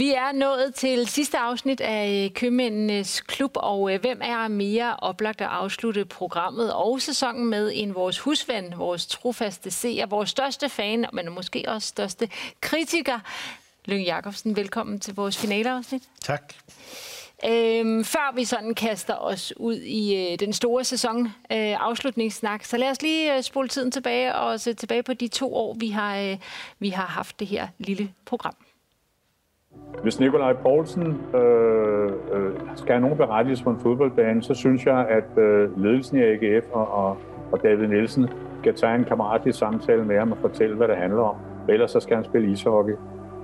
Vi er nået til sidste afsnit af Købmændenes Klub, og øh, hvem er mere oplagt at afslutte programmet og sæsonen med en vores husven, vores trofaste seer, vores største fan, men måske også største kritiker, Lyng Jacobsen. Velkommen til vores finaleafsnit. Tak. Øhm, før vi sådan kaster os ud i øh, den store sæson øh, afslutningssnak, så lad os lige øh, spole tiden tilbage og se tilbage på de to år, vi har, øh, vi har haft det her lille program. Hvis Nikolaj Poulsen øh, øh, skal have nogen berettigelse på en fodboldbane, så synes jeg, at øh, ledelsen i AGF og, og, og David Nielsen skal tage en kammeratlig samtale med ham og fortælle, hvad det handler om. Ellers så skal han spille ishockey.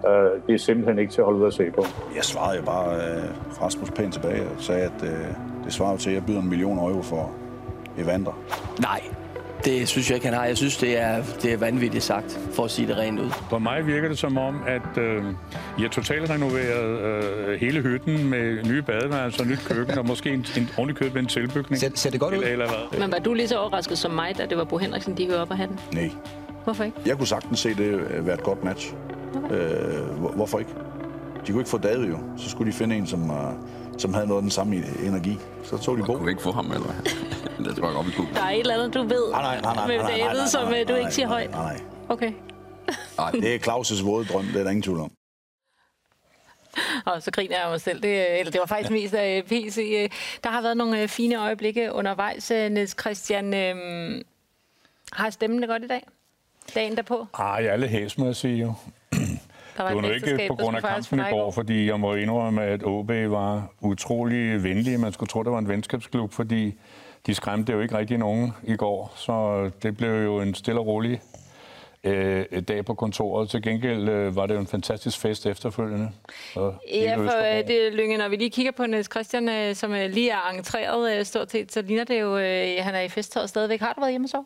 Øh, det er simpelthen ikke til at holde ud at se på. Jeg svarede jo bare øh, Rasmus pænt tilbage og sagde, at øh, det svarer til, at jeg byder en million euro for Evander. Nej, det synes jeg ikke, han har. Jeg synes, det er, det er vanvittigt sagt, for at sige det rent ud. For mig virker det som om, at øh, I har totalt renoveret øh, hele hytten med nye badeværelser, nyt køkken og måske en, en ordentlig kød med en tilbygning. Ser, ser det godt ud? Eller, eller hvad? Men var du lige så overrasket som mig, da det var Bo Henriksen, de hører op af hatten? Nej. Hvorfor ikke? Jeg kunne sagtens se det øh, være et godt match. Øh, hvor- hvorfor ikke? De kunne ikke få David jo. Så skulle de finde en, som, uh, som havde noget af den samme energi. Så tog de Bo. Kunne vi ikke få ham, eller hvad? det tror jeg godt, vi kunne. Der er et eller andet, du ved Nej, nej, nej, nej, med nej, nej, nej, David, nej, som nej, øh, du nej, ikke siger nej, højt. Nej, nej. Okay. Det er Claus' våde drøm, det er der ingen tvivl om. Og så griner jeg mig selv. Det, eller det var faktisk mest af PC. øh, Der har været nogle øh, fine øjeblikke undervejs, øh, Niels Christian. Øh, har stemmen det godt i dag? Dagen derpå? Ah, jeg er lidt hæs, må jeg sige jo. Der var Det var nu ikke på grund af kampen i går, fordi jeg må indrømme, at OB var utrolig venlige. Man skulle tro, det var en venskabsklub, fordi de skræmte jo ikke rigtig nogen i går. Så det blev jo en stille og rolig øh, dag på kontoret. Til gengæld øh, var det jo en fantastisk fest efterfølgende. Hele Ja, for øh, det, Lynge, når vi lige kigger på Niels Christian, øh, som øh, lige er entreret øh, stort set, så ligner det jo, øh, han er i festtøjet stadigvæk. Har du været hjemme og sove?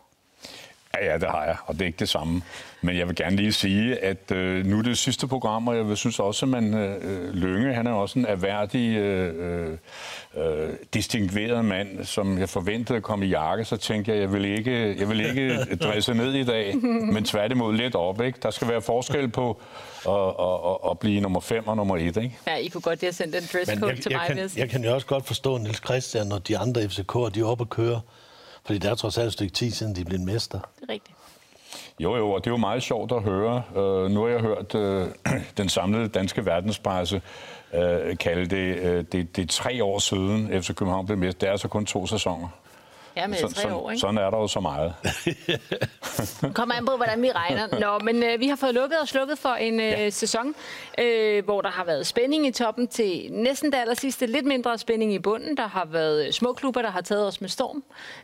Ja, ja, det har jeg, og det er ikke det samme. Men jeg vil gerne lige sige, at øh, nu er det sidste program, og jeg vil synes også, at man, øh, Lønge, han er også en erhverdig, øh, øh, distingueret mand, som jeg forventede at komme i jakke, så tænkte jeg, jeg vil ikke, jeg vil ikke dresse ned i dag, men tværtimod lidt op. Ikke? Der skal være forskel på at, at, at, at blive nummer 5 og nummer 1. Ikke? Ja, I kunne godt lige have sendt en dresscode til jeg, mig. kan, jeg kan jo også godt forstå Niels Christian og de andre FCK'er, de er oppe at køre. Fordi der er trods alt et stykke tid siden, de blev mester. Det er rigtigt. Jo, jo, og det er jo meget sjovt at høre. Uh, nu har jeg hørt uh, den samlede danske verdenspresse uh, kalde det, uh, det, det er tre år siden, FC København blev mester. Det er altså kun to sæsoner. Ja, med Sådan- tre sådan- år, ikke? Sådan er der jo så meget. Kommer an på, hvordan vi regner. Nå, men øh, vi har fået lukket og slukket for en øh, ja. sæson, øh, hvor der har været spænding i toppen til næsten det aller sidste. Lidt mindre spænding i bunden. Der har været øh, små klubber, der har taget os med storm.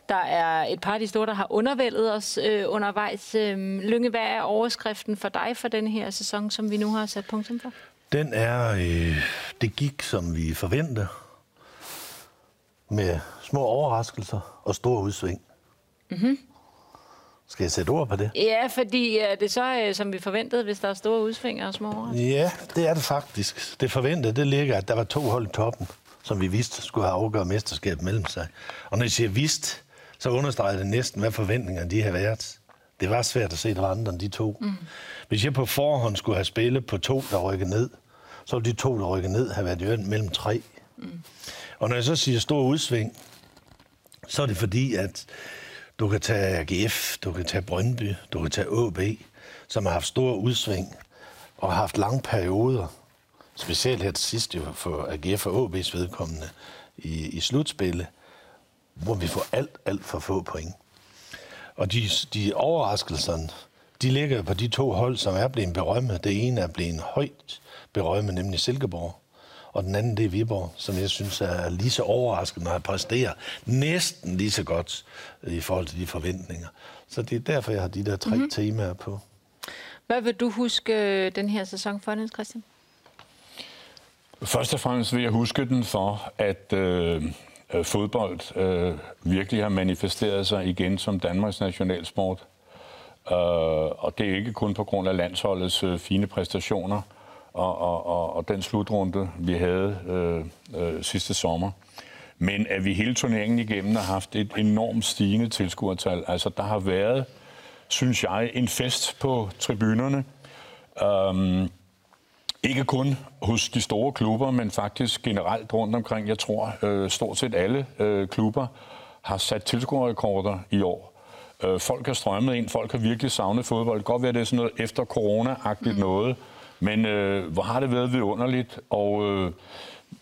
Der er et par af de store, der har undervældet os øh, undervejs. Øh, Lynge, hvad er overskriften for dig for den her sæson, som vi nu har sat punktum for? Den er, øh, det gik som vi forventede. Med små overraskelser og store udsving. Mm-hmm. Skal jeg sætte ord på det? Ja, fordi øh, det er så, øh, som vi forventede, hvis der er store udsving og små overraskelser. Ja, det er det faktisk. Det forventede, det ligger, at der var to hold i toppen, som vi vidste skulle have afgjort mesterskab mellem sig. Og når jeg siger vidst, så understreger det næsten, hvad forventningerne de har været. Det var svært at se, der var andre end de to. Mm. Hvis jeg på forhånd skulle have spillet på to, der rykkede ned, så ville de to, der rykkede ned, have været mellem tre. Mm. Og når jeg så siger stor udsving, så er det fordi, at du kan tage AGF, du kan tage Brøndby, du kan tage AB, som har haft store udsving og har haft lange perioder, specielt her til sidst jo for AGF og AB's vedkommende, i, i slutspillet, hvor vi får alt, alt for få point. Og de, de overraskelserne, de ligger på de to hold, som er blevet berømmet. Det ene er blevet højt berømmet, nemlig Silkeborg. Og den anden, det er Viborg, som jeg synes er lige så overraskende og præsterer næsten lige så godt i forhold til de forventninger. Så det er derfor, jeg har de der tre mm-hmm. temaer på. Hvad vil du huske øh, den her sæson for, Niels Christian? Først og fremmest vil jeg huske den for, at øh, øh, fodbold øh, virkelig har manifesteret sig igen som Danmarks nationalsport. Øh, og det er ikke kun på grund af landsholdets øh, fine præstationer og, og, og, og den slutrunde, vi havde øh, øh, sidste sommer. Men at vi hele turneringen igennem har haft et enormt stigende tilskuertal. Altså, der har været, synes jeg, en fest på tribunerne. Um, ikke kun hos de store klubber, men faktisk generelt rundt omkring. Jeg tror, øh, stort set alle øh, klubber har sat tilskuerrekorder i år. Øh, folk har strømmet ind, folk har virkelig savnet fodbold. Det kan godt være, det er sådan noget efter corona-agtigt mm. noget, men øh, hvor har det været vidunderligt, og øh,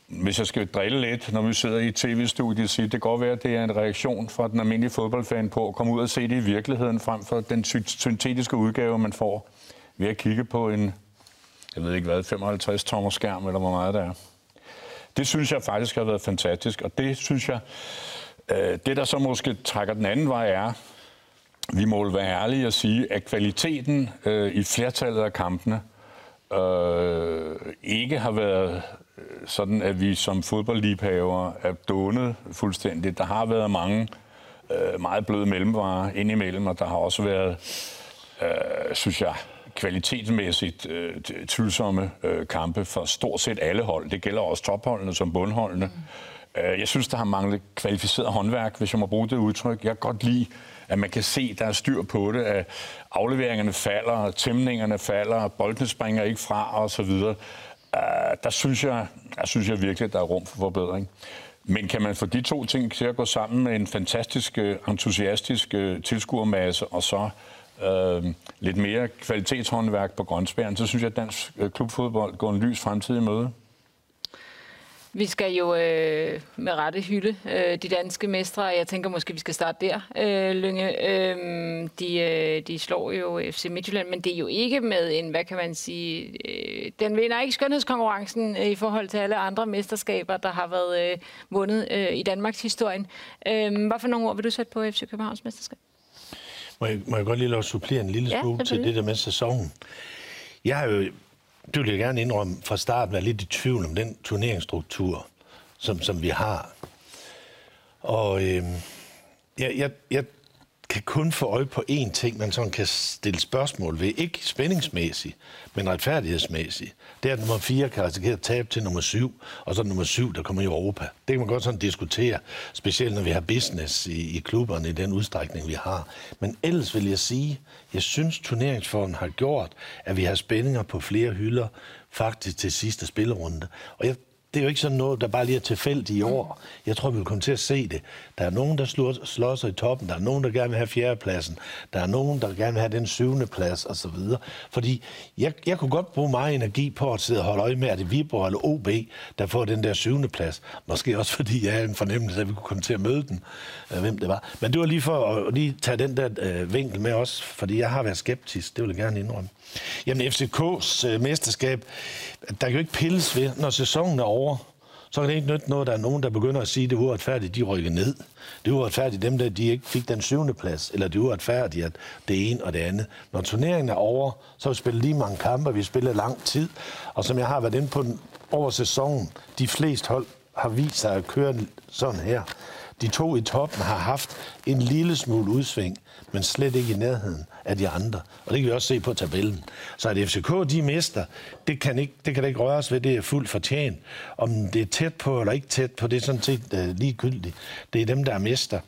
hvis jeg skal drille lidt, når vi sidder i tv-studiet, siger, det kan godt være, at det er en reaktion fra den almindelige fodboldfan på at komme ud og se det i virkeligheden, frem for den syntetiske udgave, man får ved at kigge på en, jeg ved ikke hvad, 55 tommer skærm, eller hvor meget det er. Det synes jeg faktisk har været fantastisk, og det synes jeg, øh, det der så måske trækker den anden vej er, vi må være ærlige og sige, at kvaliteten øh, i flertallet af kampene øh, ikke har været øh, sådan, at vi som fodboldliebhaver er dånet fuldstændigt. Der har været mange øh, meget bløde mellemvarer indimellem, og der har også været, øh, synes jeg, kvalitetsmæssigt øh, tvivlsomme øh, kampe for stort set alle hold. Det gælder også topholdene som bundholdene. Mm. Øh, jeg synes, der har manglet kvalificeret håndværk, hvis jeg må bruge det udtryk. Jeg kan godt lide at man kan se, at der er styr på det, at afleveringerne falder, tæmningerne falder, boldene springer ikke fra osv. Øh, der synes jeg, der synes jeg virkelig, at der er rum for forbedring. Men kan man få de to ting til at gå sammen med en fantastisk, øh, entusiastisk øh, tilskuermasse, og så øh, lidt mere kvalitetshåndværk på Grønsbæren, så synes jeg, at dansk klubfodbold går en lys fremtid i møde. Vi skal jo øh, med rette hylde øh, de danske mestre, og jeg tænker måske, vi skal starte der, øh, Lønge. Øh, de, øh, de slår jo FC Midtjylland, men det er jo ikke med en, hvad kan man sige, øh, den vinder ikke skønhedskonkurrencen øh, i forhold til alle andre mesterskaber, der har været øh, vundet øh, i Danmarks historien. Øh, hvad for nogle ord vil du sætte på FC Københavns mesterskab? Må jeg, må jeg godt lige lade supplere en lille smule ja, til det der med sæsonen? Jeg har jo det vil jeg gerne indrømme, fra starten er lidt i tvivl om den turneringsstruktur, som, som vi har. Og øh, jeg, jeg, jeg kan kun få øje på én ting, man sådan kan stille spørgsmål ved. Ikke spændingsmæssigt, men retfærdighedsmæssigt. Det er, at nummer 4 kan risikere tab til nummer 7, og så nummer 7, der kommer i Europa. Det kan man godt sådan diskutere, specielt når vi har business i, i klubberne i den udstrækning, vi har. Men ellers vil jeg sige, jeg synes, turneringsformen har gjort, at vi har spændinger på flere hylder, faktisk til sidste spillerunde. Og jeg det er jo ikke sådan noget, der bare lige er tilfældigt i år. Jeg tror, vi vil komme til at se det. Der er nogen, der slår, slår sig i toppen. Der er nogen, der gerne vil have fjerdepladsen. Der er nogen, der gerne vil have den syvende plads osv. Fordi jeg, jeg kunne godt bruge meget energi på at sidde og holde øje med, at det Viborg eller OB, der får den der syvende plads. Måske også fordi jeg har en fornemmelse at vi kunne komme til at møde den, øh, hvem det var. Men det var lige for at lige tage den der øh, vinkel med os, fordi jeg har været skeptisk. Det vil jeg gerne indrømme. Jamen FCK's øh, mesterskab, der kan jo ikke pilles ved, når sæsonen er over. Så kan det ikke nytte noget, der er nogen, der begynder at sige, at det er uretfærdigt, de rykker ned. Det er uretfærdigt dem, der de ikke fik den syvende plads, eller det er uretfærdigt, at det ene og det andet. Når turneringen er over, så har vi spillet lige mange kampe, vi har spillet lang tid, og som jeg har været inde på den, over sæsonen, de fleste hold har vist sig at køre sådan her. De to i toppen har haft en lille smule udsving, men slet ikke i nærheden af de andre. Og det kan vi også se på tabellen. Så at FCK de mister, det kan, ikke, det kan da ikke røres ved, det er fuldt fortjent. Om det er tæt på eller ikke tæt på, det er sådan set uh, ligegyldigt. Det er dem, der er mister.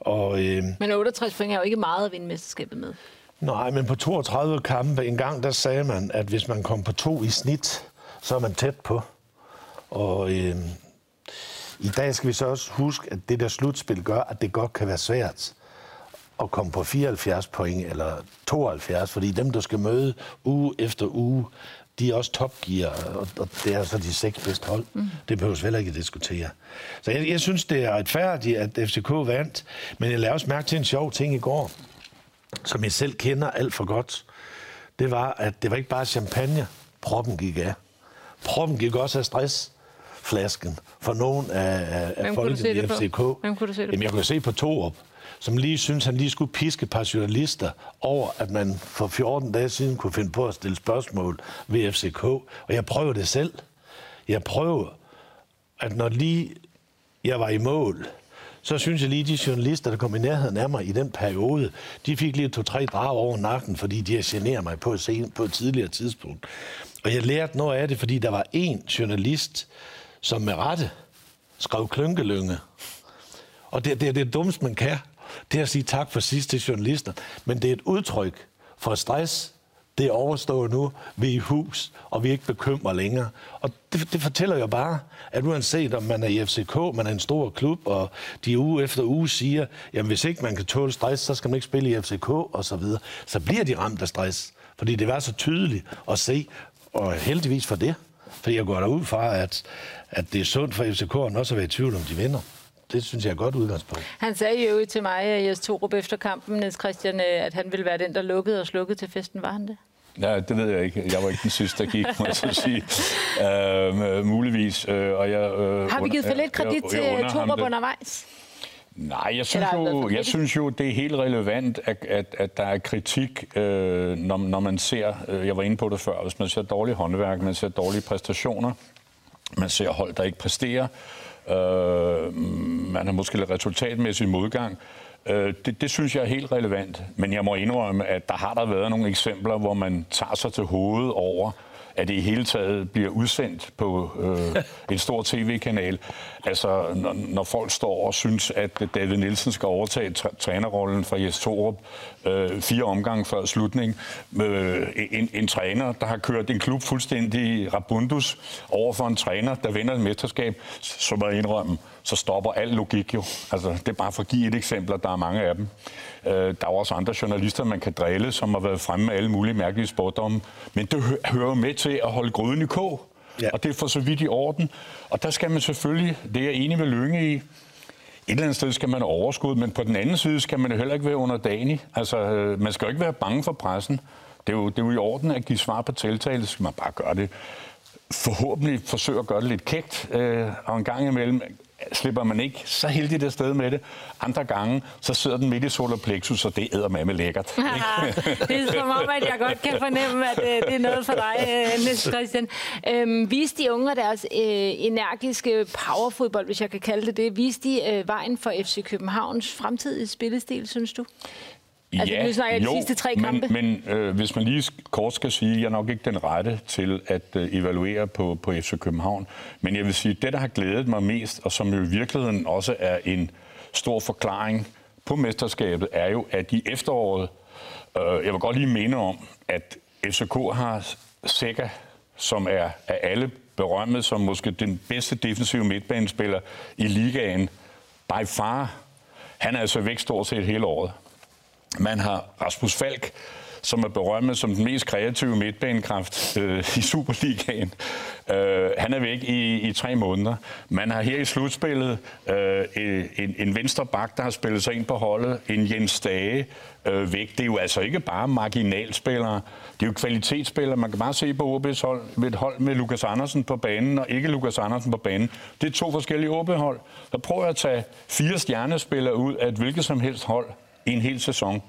Og, øh, men 68 point er jo ikke meget at vinde mesterskabet med. Nej, men på 32 kampe, en gang der sagde man, at hvis man kom på to i snit, så er man tæt på. Og øh, i dag skal vi så også huske, at det der slutspil gør, at det godt kan være svært at komme på 74 point eller 72, fordi dem, der skal møde uge efter uge, de er også topgear, og, og det er så de seks bedste hold. Mm. Det behøver heller ikke at diskutere. Så jeg, jeg synes, det er retfærdigt, at FCK vandt, men jeg lavede også mærke til en sjov ting i går, som jeg selv kender alt for godt. Det var, at det var ikke bare champagne, proppen gik af. Proppen gik også af stress flasken for nogen af, af folket i FCK. Hvem kunne du se det Jamen, jeg kunne se på Torup, som lige synes, han lige skulle piske et par journalister over, at man for 14 dage siden kunne finde på at stille spørgsmål ved FCK. Og jeg prøver det selv. Jeg prøver, at når lige jeg var i mål, så synes jeg lige, de journalister, der kom i nærheden af mig i den periode, de fik lige to-tre drag over nakken, fordi de har generet mig på et, sen, på et tidligere tidspunkt. Og jeg lærte noget af det, fordi der var en journalist, som med rette skrev klynkelynge. Og det, det er det dummeste, man kan. Det er at sige tak for sidst til journalister. Men det er et udtryk for stress, det er overstået nu, vi er i hus, og vi er ikke bekymret længere. Og det, det fortæller jo bare, at uanset om man er i FCK, man er en stor klub, og de uge efter uge siger, jamen hvis ikke man kan tåle stress, så skal man ikke spille i FCK, og så videre. Så bliver de ramt af stress, fordi det var så tydeligt at se, og heldigvis for det. Fordi jeg går derud fra, at, at det er sundt for FCK'erne også at være i tvivl om, de vinder det synes jeg er et godt udgangspunkt. Han sagde jo til mig, Jes Torup, efter kampen, Niels Christian, at han ville være den, der lukkede og slukkede til festen. Var han det? Ja, det ved jeg ikke. Jeg var ikke den sidste, der gik, må jeg så sige. Uh, muligvis. Uh, og jeg, uh, Har vi givet for lidt kredit til Torup undervejs? Nej, jeg synes, jo, jeg synes jo, det er helt relevant, at, at, at der er kritik, øh, når, når man ser, øh, jeg var inde på det før, hvis man ser dårlige håndværk, man ser dårlige præstationer, man ser hold, der ikke præsterer, øh, man har måske lidt resultatmæssig modgang, Øh, det, det synes jeg er helt relevant, men jeg må indrømme, at der har der været nogle eksempler, hvor man tager sig til hovedet over, at det i hele taget bliver udsendt på øh, en stor tv-kanal. Altså, når, når folk står og synes, at David Nielsen skal overtage trænerrollen fra Jes Torup øh, fire omgange før slutning. Øh, en, en træner, der har kørt en klub fuldstændig rabundus over for en træner, der vinder et mesterskab, så må jeg indrømme, så stopper al logik jo. Altså, det er bare for at give et eksempel, der er mange af dem. Øh, der er også andre journalister, man kan drille, som har været fremme med alle mulige mærkelige spordomme. Men det hører med til at holde gryden i kog. Ja. Og det er for så vidt i orden. Og der skal man selvfølgelig, det er jeg enig med Lønge i, et eller andet sted skal man overskud, men på den anden side skal man heller ikke være underdanig. Altså, øh, man skal jo ikke være bange for pressen. Det er, jo, det er jo i orden at give svar på tiltale, så skal man bare gøre det. Forhåbentlig forsøge at gøre det lidt kægt, øh, og en gang imellem slipper man ikke så heldigt af sted med det. Andre gange, så sidder den midt i solar plexus, og det æder med lækkert. det er som om, at jeg godt kan fornemme, at øh, det er noget for dig, øh, Niels Christian. Øhm, viste de unge deres øh, energiske powerfodbold, hvis jeg kan kalde det det, viste de øh, vejen for FC Københavns fremtidige spillestil, synes du? Altså, ja, nu snakker jo, de sidste tre kampe. Men, men øh, hvis man lige kort skal sige, at jeg er nok ikke den rette til at øh, evaluere på, på FC København. Men jeg vil sige, at det, der har glædet mig mest, og som jo i virkeligheden også er en stor forklaring på mesterskabet, er jo, at i efteråret, øh, jeg vil godt lige minde om, at FCK har Sækker, som er af alle berømmet som måske den bedste defensive midtbanespiller i ligaen, by far. Han er altså væk stort set hele året. Man har Rasmus Falk, som er berømmet som den mest kreative midtbanekraft øh, i Superligaen. Øh, han er væk i, i tre måneder. Man har her i slutspillet øh, en, en venstre bak, der har spillet sig ind på holdet, en Jens Dage øh, væk. Det er jo altså ikke bare marginalspillere, det er jo kvalitetsspillere. Man kan bare se på OB's hold, med et hold med Lukas Andersen på banen og ikke Lukas Andersen på banen. Det er to forskellige OB-hold. Så prøver jeg at tage fire stjernespillere ud af et hvilket som helst hold en hel sæson.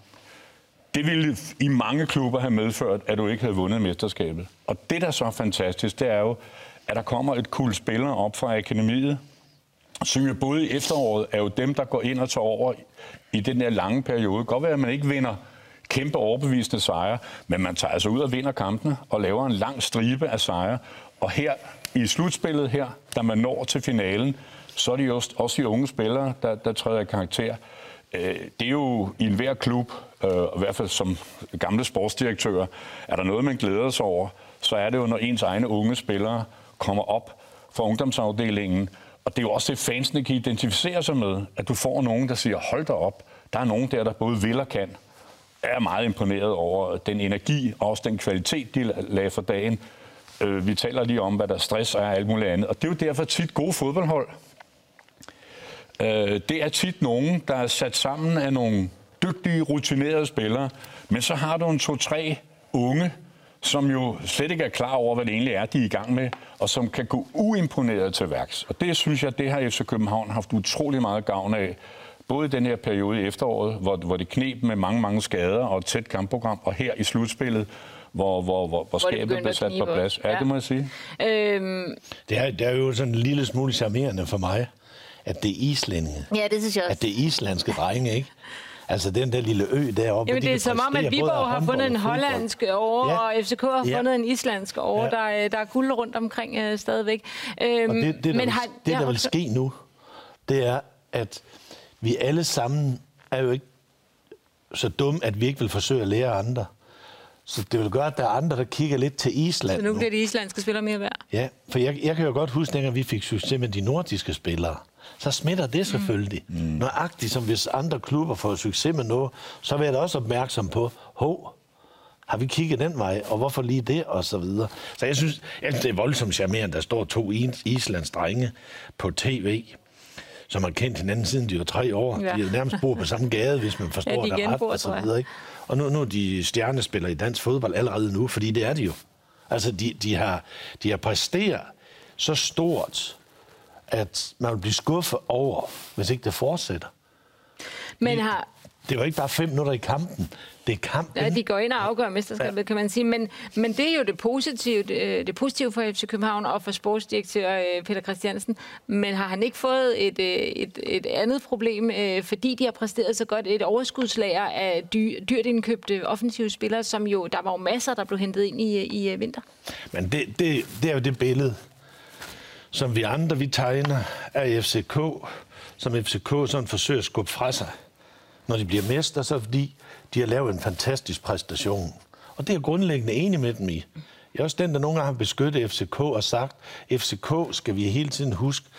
Det ville i mange klubber have medført, at du ikke havde vundet mesterskabet. Og det, der er så fantastisk, det er jo, at der kommer et kul spillere op fra akademiet, som jo både i efteråret er jo dem, der går ind og tager over i den der lange periode. Godt være, at man ikke vinder kæmpe overbevisende sejre, men man tager altså ud og vinder kampene og laver en lang stribe af sejre. Og her i slutspillet her, da man når til finalen, så er det jo også de unge spillere, der, der træder i karakter. Øh, det er jo i enhver klub, øh, i hvert fald som gamle sportsdirektører, er der noget, man glæder sig over, så er det jo, når ens egne unge spillere kommer op fra ungdomsafdelingen. Og det er jo også det, fansene kan identificere sig med, at du får nogen, der siger, hold da op, der er nogen der, der både vil og kan. Jeg er meget imponeret over den energi og også den kvalitet, de lagde for dagen. Øh, vi taler lige om, hvad der stress er og alt muligt andet. Og det er jo derfor tit gode fodboldhold Øh, det er tit nogen, der er sat sammen af nogle dygtige, rutinerede spillere, men så har du en to-tre unge, som jo slet ikke er klar over, hvad det egentlig er, de er i gang med, og som kan gå uimponeret til værks. Og det synes jeg, det har FC København haft utrolig meget gavn af, både i den her periode i efteråret, hvor, hvor det knep med mange, mange skader og et tæt kampprogram, og her i slutspillet, hvor, hvor, hvor, hvor skabet blev sat på plads. Ja, ja, det må jeg sige. Øhm... Det, er, det er jo sådan en lille smule charmerende for mig, at det er islændinge. Ja, det synes jeg også. At det er islandske drenge, ikke? Altså den der lille ø deroppe. Jamen, de det er som om, at Viborg har fundet en hollandsk over, Ja. og FCK har Ja. fundet en islandsk over. Ja. Der, er, der er guld rundt omkring øh, stadigvæk. Øhm, Og det, det, der, vil, har- det, ja, der vil ske nu, det er, at vi alle sammen er jo ikke så dumme, at vi ikke vil forsøge at lære andre. Så det vil gøre, at der er andre, der kigger lidt til Island Så nu bliver de islandske spillere mere værd. Ja, for jeg, jeg kan jo godt huske, dengang vi fik succes med de nordiske spillere, så smitter det selvfølgelig. Mm. Nøjagtigt som hvis andre klubber får succes med noget, så er jeg da også opmærksom på, hov, har vi kigget den vej, og hvorfor lige det, og så videre. Så jeg synes, jeg synes det er voldsomt charmerende, der står to is- Islands drenge på tv, som har kendt hinanden siden de var tre år. Ja. De er nærmest bor på samme gade, hvis man forstår Ja, de det ret, og så videre. Ikke? Og nu, nu er de stjernespillere i dansk fodbold allerede nu, fordi det er de jo. Altså, de, de, har, de har præsteret så stort, at man vil blive skuffet over, hvis ikke det fortsætter. Men har, Det er jo ikke bare fem minutter i kampen. Det er kampen. Ja, de går ind og afgør mesterskabet, ja. kan man sige. Men, men det er jo det positive, øh, det positive for FC København og for sportsdirektør øh, Peter Christiansen. Men har han ikke fået et, øh, et, et andet problem, fordi de har præsteret så godt et overskudslager af dy, dyrt indkøbte offensive spillere, som jo, der var jo masser, der blev hentet ind i, i vinter. Men det, det, det er jo det billede, som vi andre vi tegner af FCK, som FCK sådan forsøger at skubbe fra sig. Når de bliver mester, så fordi, de har lavet en fantastisk præstation. Og det er jeg grundlæggende enig med dem i. Jeg er også den, der nogle gange har beskyttet FCK og sagt, FCK skal vi hele tiden huske,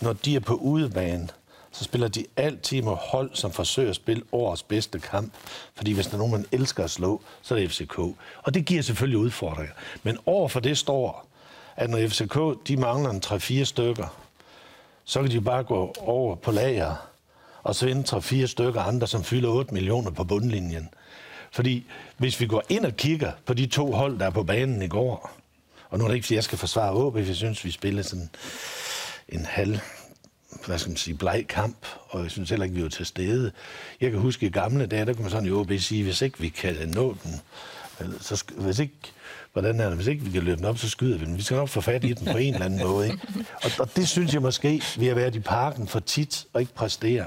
når de er på udebane, så spiller de altid med hold, som forsøger at spille årets bedste kamp. Fordi hvis der er nogen, man elsker at slå, så er det FCK. Og det giver selvfølgelig udfordringer. Men overfor det står, at når FCK de mangler en 3-4 stykker, så kan de bare gå over på lager og så ind 3-4 stykker andre, som fylder 8 millioner på bundlinjen. Fordi hvis vi går ind og kigger på de to hold, der er på banen i går, og nu er det ikke, fordi jeg skal forsvare OB, jeg synes, vi spiller sådan en halv hvad skal man sige, bleg kamp, og jeg synes heller ikke, vi var til stede. Jeg kan huske i gamle dage, der kunne man sådan i OB sige, hvis ikke vi kan nå den, så hvis ikke, hvordan er det, hvis ikke vi kan løbe den op, så skyder vi den. Vi skal nok få fat i den på en eller anden måde. Ikke? Og, og det synes jeg måske, vi har været i parken for tit og ikke præstere.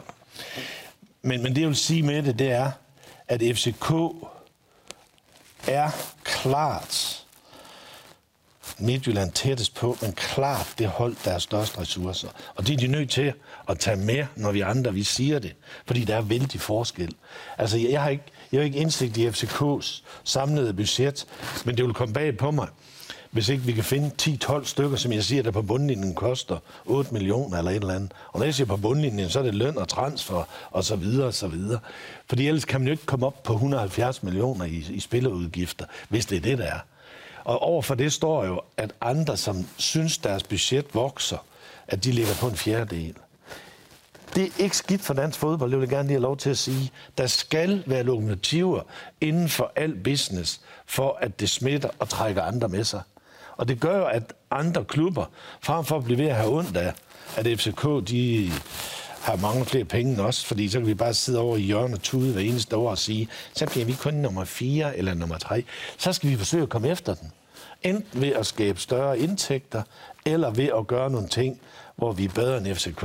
Men, men det, jeg vil sige med det, det er, at FCK er klart Midtjylland tættest på, men klart det hold, der er størst ressourcer. Og det er de nødt til at tage med, når vi andre vi siger det. Fordi der er vældig forskel. Altså, jeg har ikke, jeg har ikke indsigt i FCK's samlede budget, men det vil komme bag på mig, hvis ikke vi kan finde 10-12 stykker, som jeg siger, der på bundlinjen koster 8 millioner eller et eller andet. Og når jeg siger på bundlinjen, så er det løn og transfer og så videre og så videre. Fordi ellers kan man jo ikke komme op på 170 millioner i, i spillerudgifter, hvis det er det, der er. Og overfor det står jo, at andre, som synes, deres budget vokser, at de ligger på en fjerdedel. Det er ikke skidt for dansk fodbold, det vil jeg gerne lige have lov til at sige. Der skal være lokomotiver inden for al business, for at det smitter og trækker andre med sig. Og det gør jo, at andre klubber, frem for at blive ved at have ondt af, at FCK de har mange flere penge end os, fordi så kan vi bare sidde over i hjørnet og tude hver eneste år og sige, så bliver vi kun nummer 4 eller nummer 3. Så skal vi forsøge at komme efter den. Enten ved at skabe større indtægter, eller ved at gøre nogle ting, hvor vi er bedre end FCK.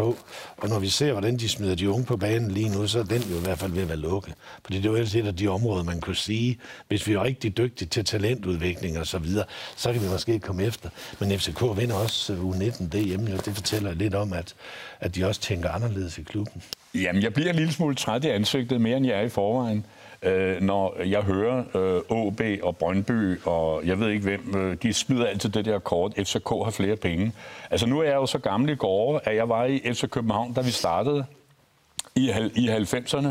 Og når vi ser, hvordan de smider de unge på banen lige nu, så er den jo i hvert fald ved at være lukket. Fordi det er jo ellers et af de områder, man kunne sige, hvis vi er rigtig dygtige til talentudvikling og så videre, så kan vi måske komme efter. Men FCK vinder også øh, U19 hjemme, og det fortæller lidt om, at, at de også tænker anderledes i klubben. Jamen, jeg bliver en lille smule træt i ansigtet, mere end jeg er i forvejen, øh, når jeg hører øh, og Brøndby, og jeg ved ikke hvem, øh, de smider altid det der kort, FCK har flere penge. Altså, nu er jeg jo så gammel i går, at jeg var i FC København, da vi startede i, i 90'erne.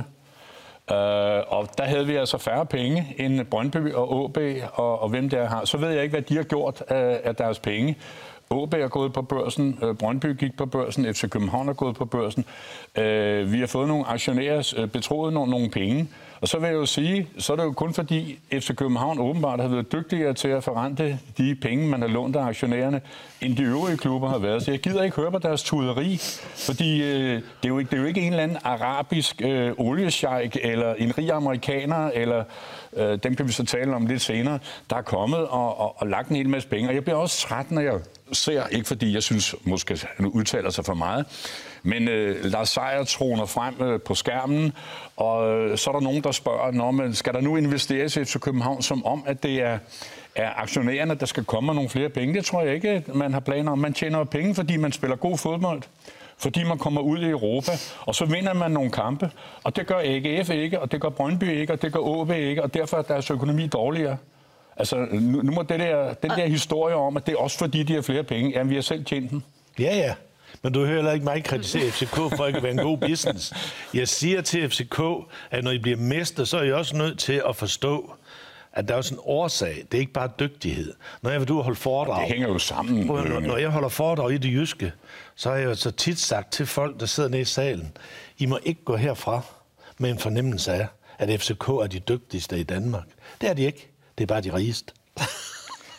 Øh, og der havde vi altså færre penge end Brøndby og AB og, og hvem der har. Så ved jeg ikke, hvad de har gjort af, af deres penge. AB er gået på børsen, øh, Brøndby gik på børsen, FC København er gået på børsen. Øh, vi har fået nogle aktionærer øh, betroet nogle, nogle penge. Og så vil jeg jo sige, så er det jo kun fordi FC København åbenbart har været dygtigere til at forrente de penge, man har lånt af aktionærerne, end de øvrige klubber har været. Så jeg gider ikke høre på deres tuderi, fordi øh, det, er jo ikke, det er jo ikke en eller anden arabisk øh, oliesjejk, eller en rig amerikaner, eller øh, dem kan vi så tale om lidt senere, der er kommet og, og, og lagt en hel masse penge. Og jeg bliver også træt, når jeg ser, ikke fordi jeg synes, måske han udtaler sig for meget, men øh, Lars Seier troner frem øh, på skærmen, og øh, så er der nogen, der spørger, Nå, men skal der nu investeres i FC København, som om, at det er, er aktionærerne, der skal komme med nogle flere penge? Det tror jeg ikke, man har planer om. Man tjener penge, fordi man spiller god fodbold fordi man kommer ud i Europa, og så vinder man nogle kampe. Og det gør AGF ikke, og det gør Brøndby ikke, og det gør OB ikke, og derfor er deres økonomi dårligere. Altså, nu, nu må det der, den der historie om, at det er også fordi, de har flere penge, jamen vi har selv tjent dem. Ja, ja. Men du hører heller ikke mig kritisere FCK for ikke at være en god business. Jeg siger til FCK, at når I bliver mester, så er I også nødt til at forstå, at der er også en årsag. Det er ikke bare dygtighed. Når jeg vil du holde foredrag... Det hænger jo sammen. Når, når jeg holder foredrag i det jyske, så har jeg jo så tit sagt til folk, der sidder nede i salen, I må ikke gå herfra med en fornemmelse af, at FCK er de dygtigste i Danmark. Det er de ikke. Det er bare de rigeste.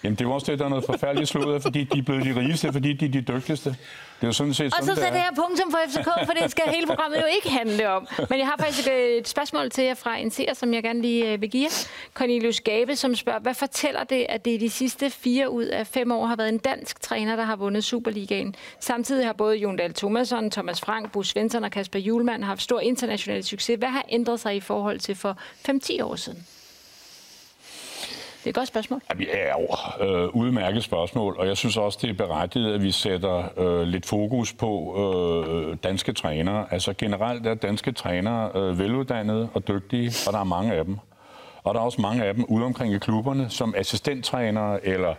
Jamen, det er også det, der er noget forfærdeligt slået fordi de er blevet de rigeste, fordi de er de dygtigste. Det er jo sådan set Og så sætter jeg punktum for FCK, for det skal hele programmet jo ikke handle om. Men jeg har faktisk et spørgsmål til jer fra en seer, som jeg gerne lige øh, vil give jer. Cornelius Gabe, som spørger, hvad fortæller det, at det i de sidste fire ud af fem år har været en dansk træner, der har vundet Superligaen? Samtidig har både Jon Dahl Thomasson, Thomas Frank, Bus Svensson og Kasper Julemand haft stor international succes. Hvad har ændret sig i forhold til for 5-10 år siden? Det er et godt spørgsmål. Ja, er jo øh, udmærket spørgsmål, og jeg synes også, det er berettiget, at vi sætter øh, lidt fokus på øh, danske trænere. Altså generelt er danske trænere øh, veluddannede og dygtige, og der er mange af dem. Og der er også mange af dem ude omkring i klubberne, som assistenttrænere eller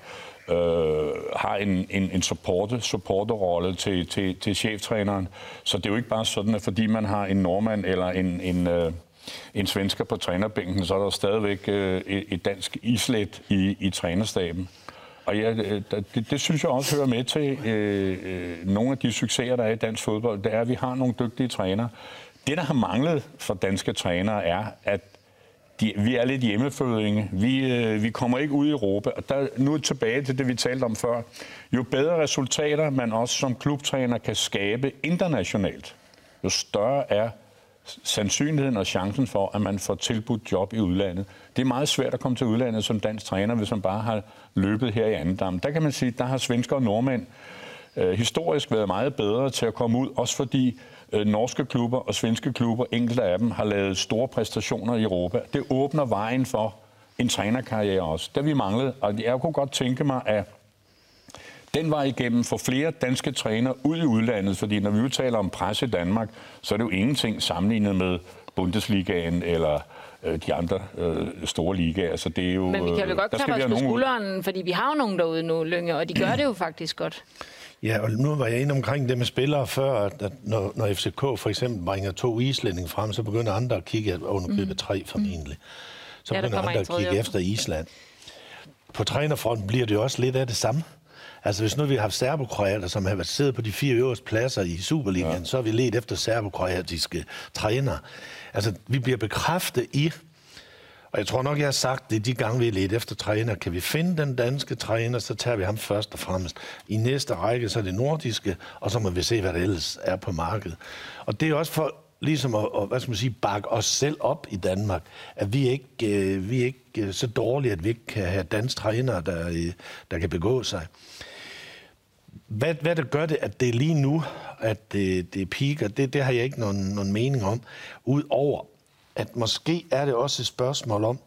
øh, har en, en, en support, supporterrolle til, til, til cheftræneren. Så det er jo ikke bare sådan, at fordi man har en nordmand eller en, en øh, en svensker på trænerbænken, så er der stadigvæk øh, et dansk islet i, i trænerstaben. Og ja, øh, det, det synes jeg også hører med til øh, øh, nogle af de succeser, der er i dansk fodbold. Det er, at vi har nogle dygtige trænere. Det, der har manglet for danske trænere, er, at de, vi er lidt hjemmefødinge. Vi, øh, vi kommer ikke ud i Europa. Og der, nu tilbage til det, vi talte om før. Jo bedre resultater man også som klubtræner kan skabe internationalt, jo større er sandsynligheden og chancen for, at man får tilbudt job i udlandet. Det er meget svært at komme til udlandet som dansk træner, hvis man bare har løbet her i Andendam. Der kan man sige, der har svensker og nordmænd øh, historisk været meget bedre til at komme ud, også fordi øh, norske klubber og svenske klubber, enkelte af dem, har lavet store præstationer i Europa. Det åbner vejen for en trænerkarriere også. Det vi manglet, og jeg kunne godt tænke mig, at den var igennem for flere danske træner ud i udlandet, fordi når vi udtaler om pres i Danmark, så er det jo ingenting sammenlignet med Bundesligaen eller øh, de andre øh, store ligaer. Så det er jo, Men vi kan jo godt klappe os på skulderen, fordi vi har jo nogen derude nu, Lønge, og de gør det jo faktisk godt. Ja, og nu var jeg inde omkring det med spillere før, at når, når FCK for eksempel bringer to islændinge frem, så begynder andre at kigge, under købet mm. tre formentlig. Så ja, begynder andre at kigge efter Island. På trænerfronten bliver det jo også lidt af det samme. Altså hvis nu vi har haft serbokroater, som har været siddet på de fire øverste pladser i Superligaen, ja. så har vi let efter serbokroatiske træner. Altså vi bliver bekræftet i, og jeg tror nok, jeg har sagt det de gange, vi er let efter træner. Kan vi finde den danske træner, så tager vi ham først og fremmest. I næste række, så er det nordiske, og så må vi se, hvad der ellers er på markedet. Og det er også for ligesom at, at hvad skal man sige, bakke os selv op i Danmark, at vi ikke, øh, vi er ikke øh, så dårlige, at vi ikke kan have dansk trænere, der, øh, der kan begå sig. Hvad, hvad der gør det, at det er lige nu, at det, det piker, det, det har jeg ikke nogen, nogen mening om. Udover, at måske er det også et spørgsmål om,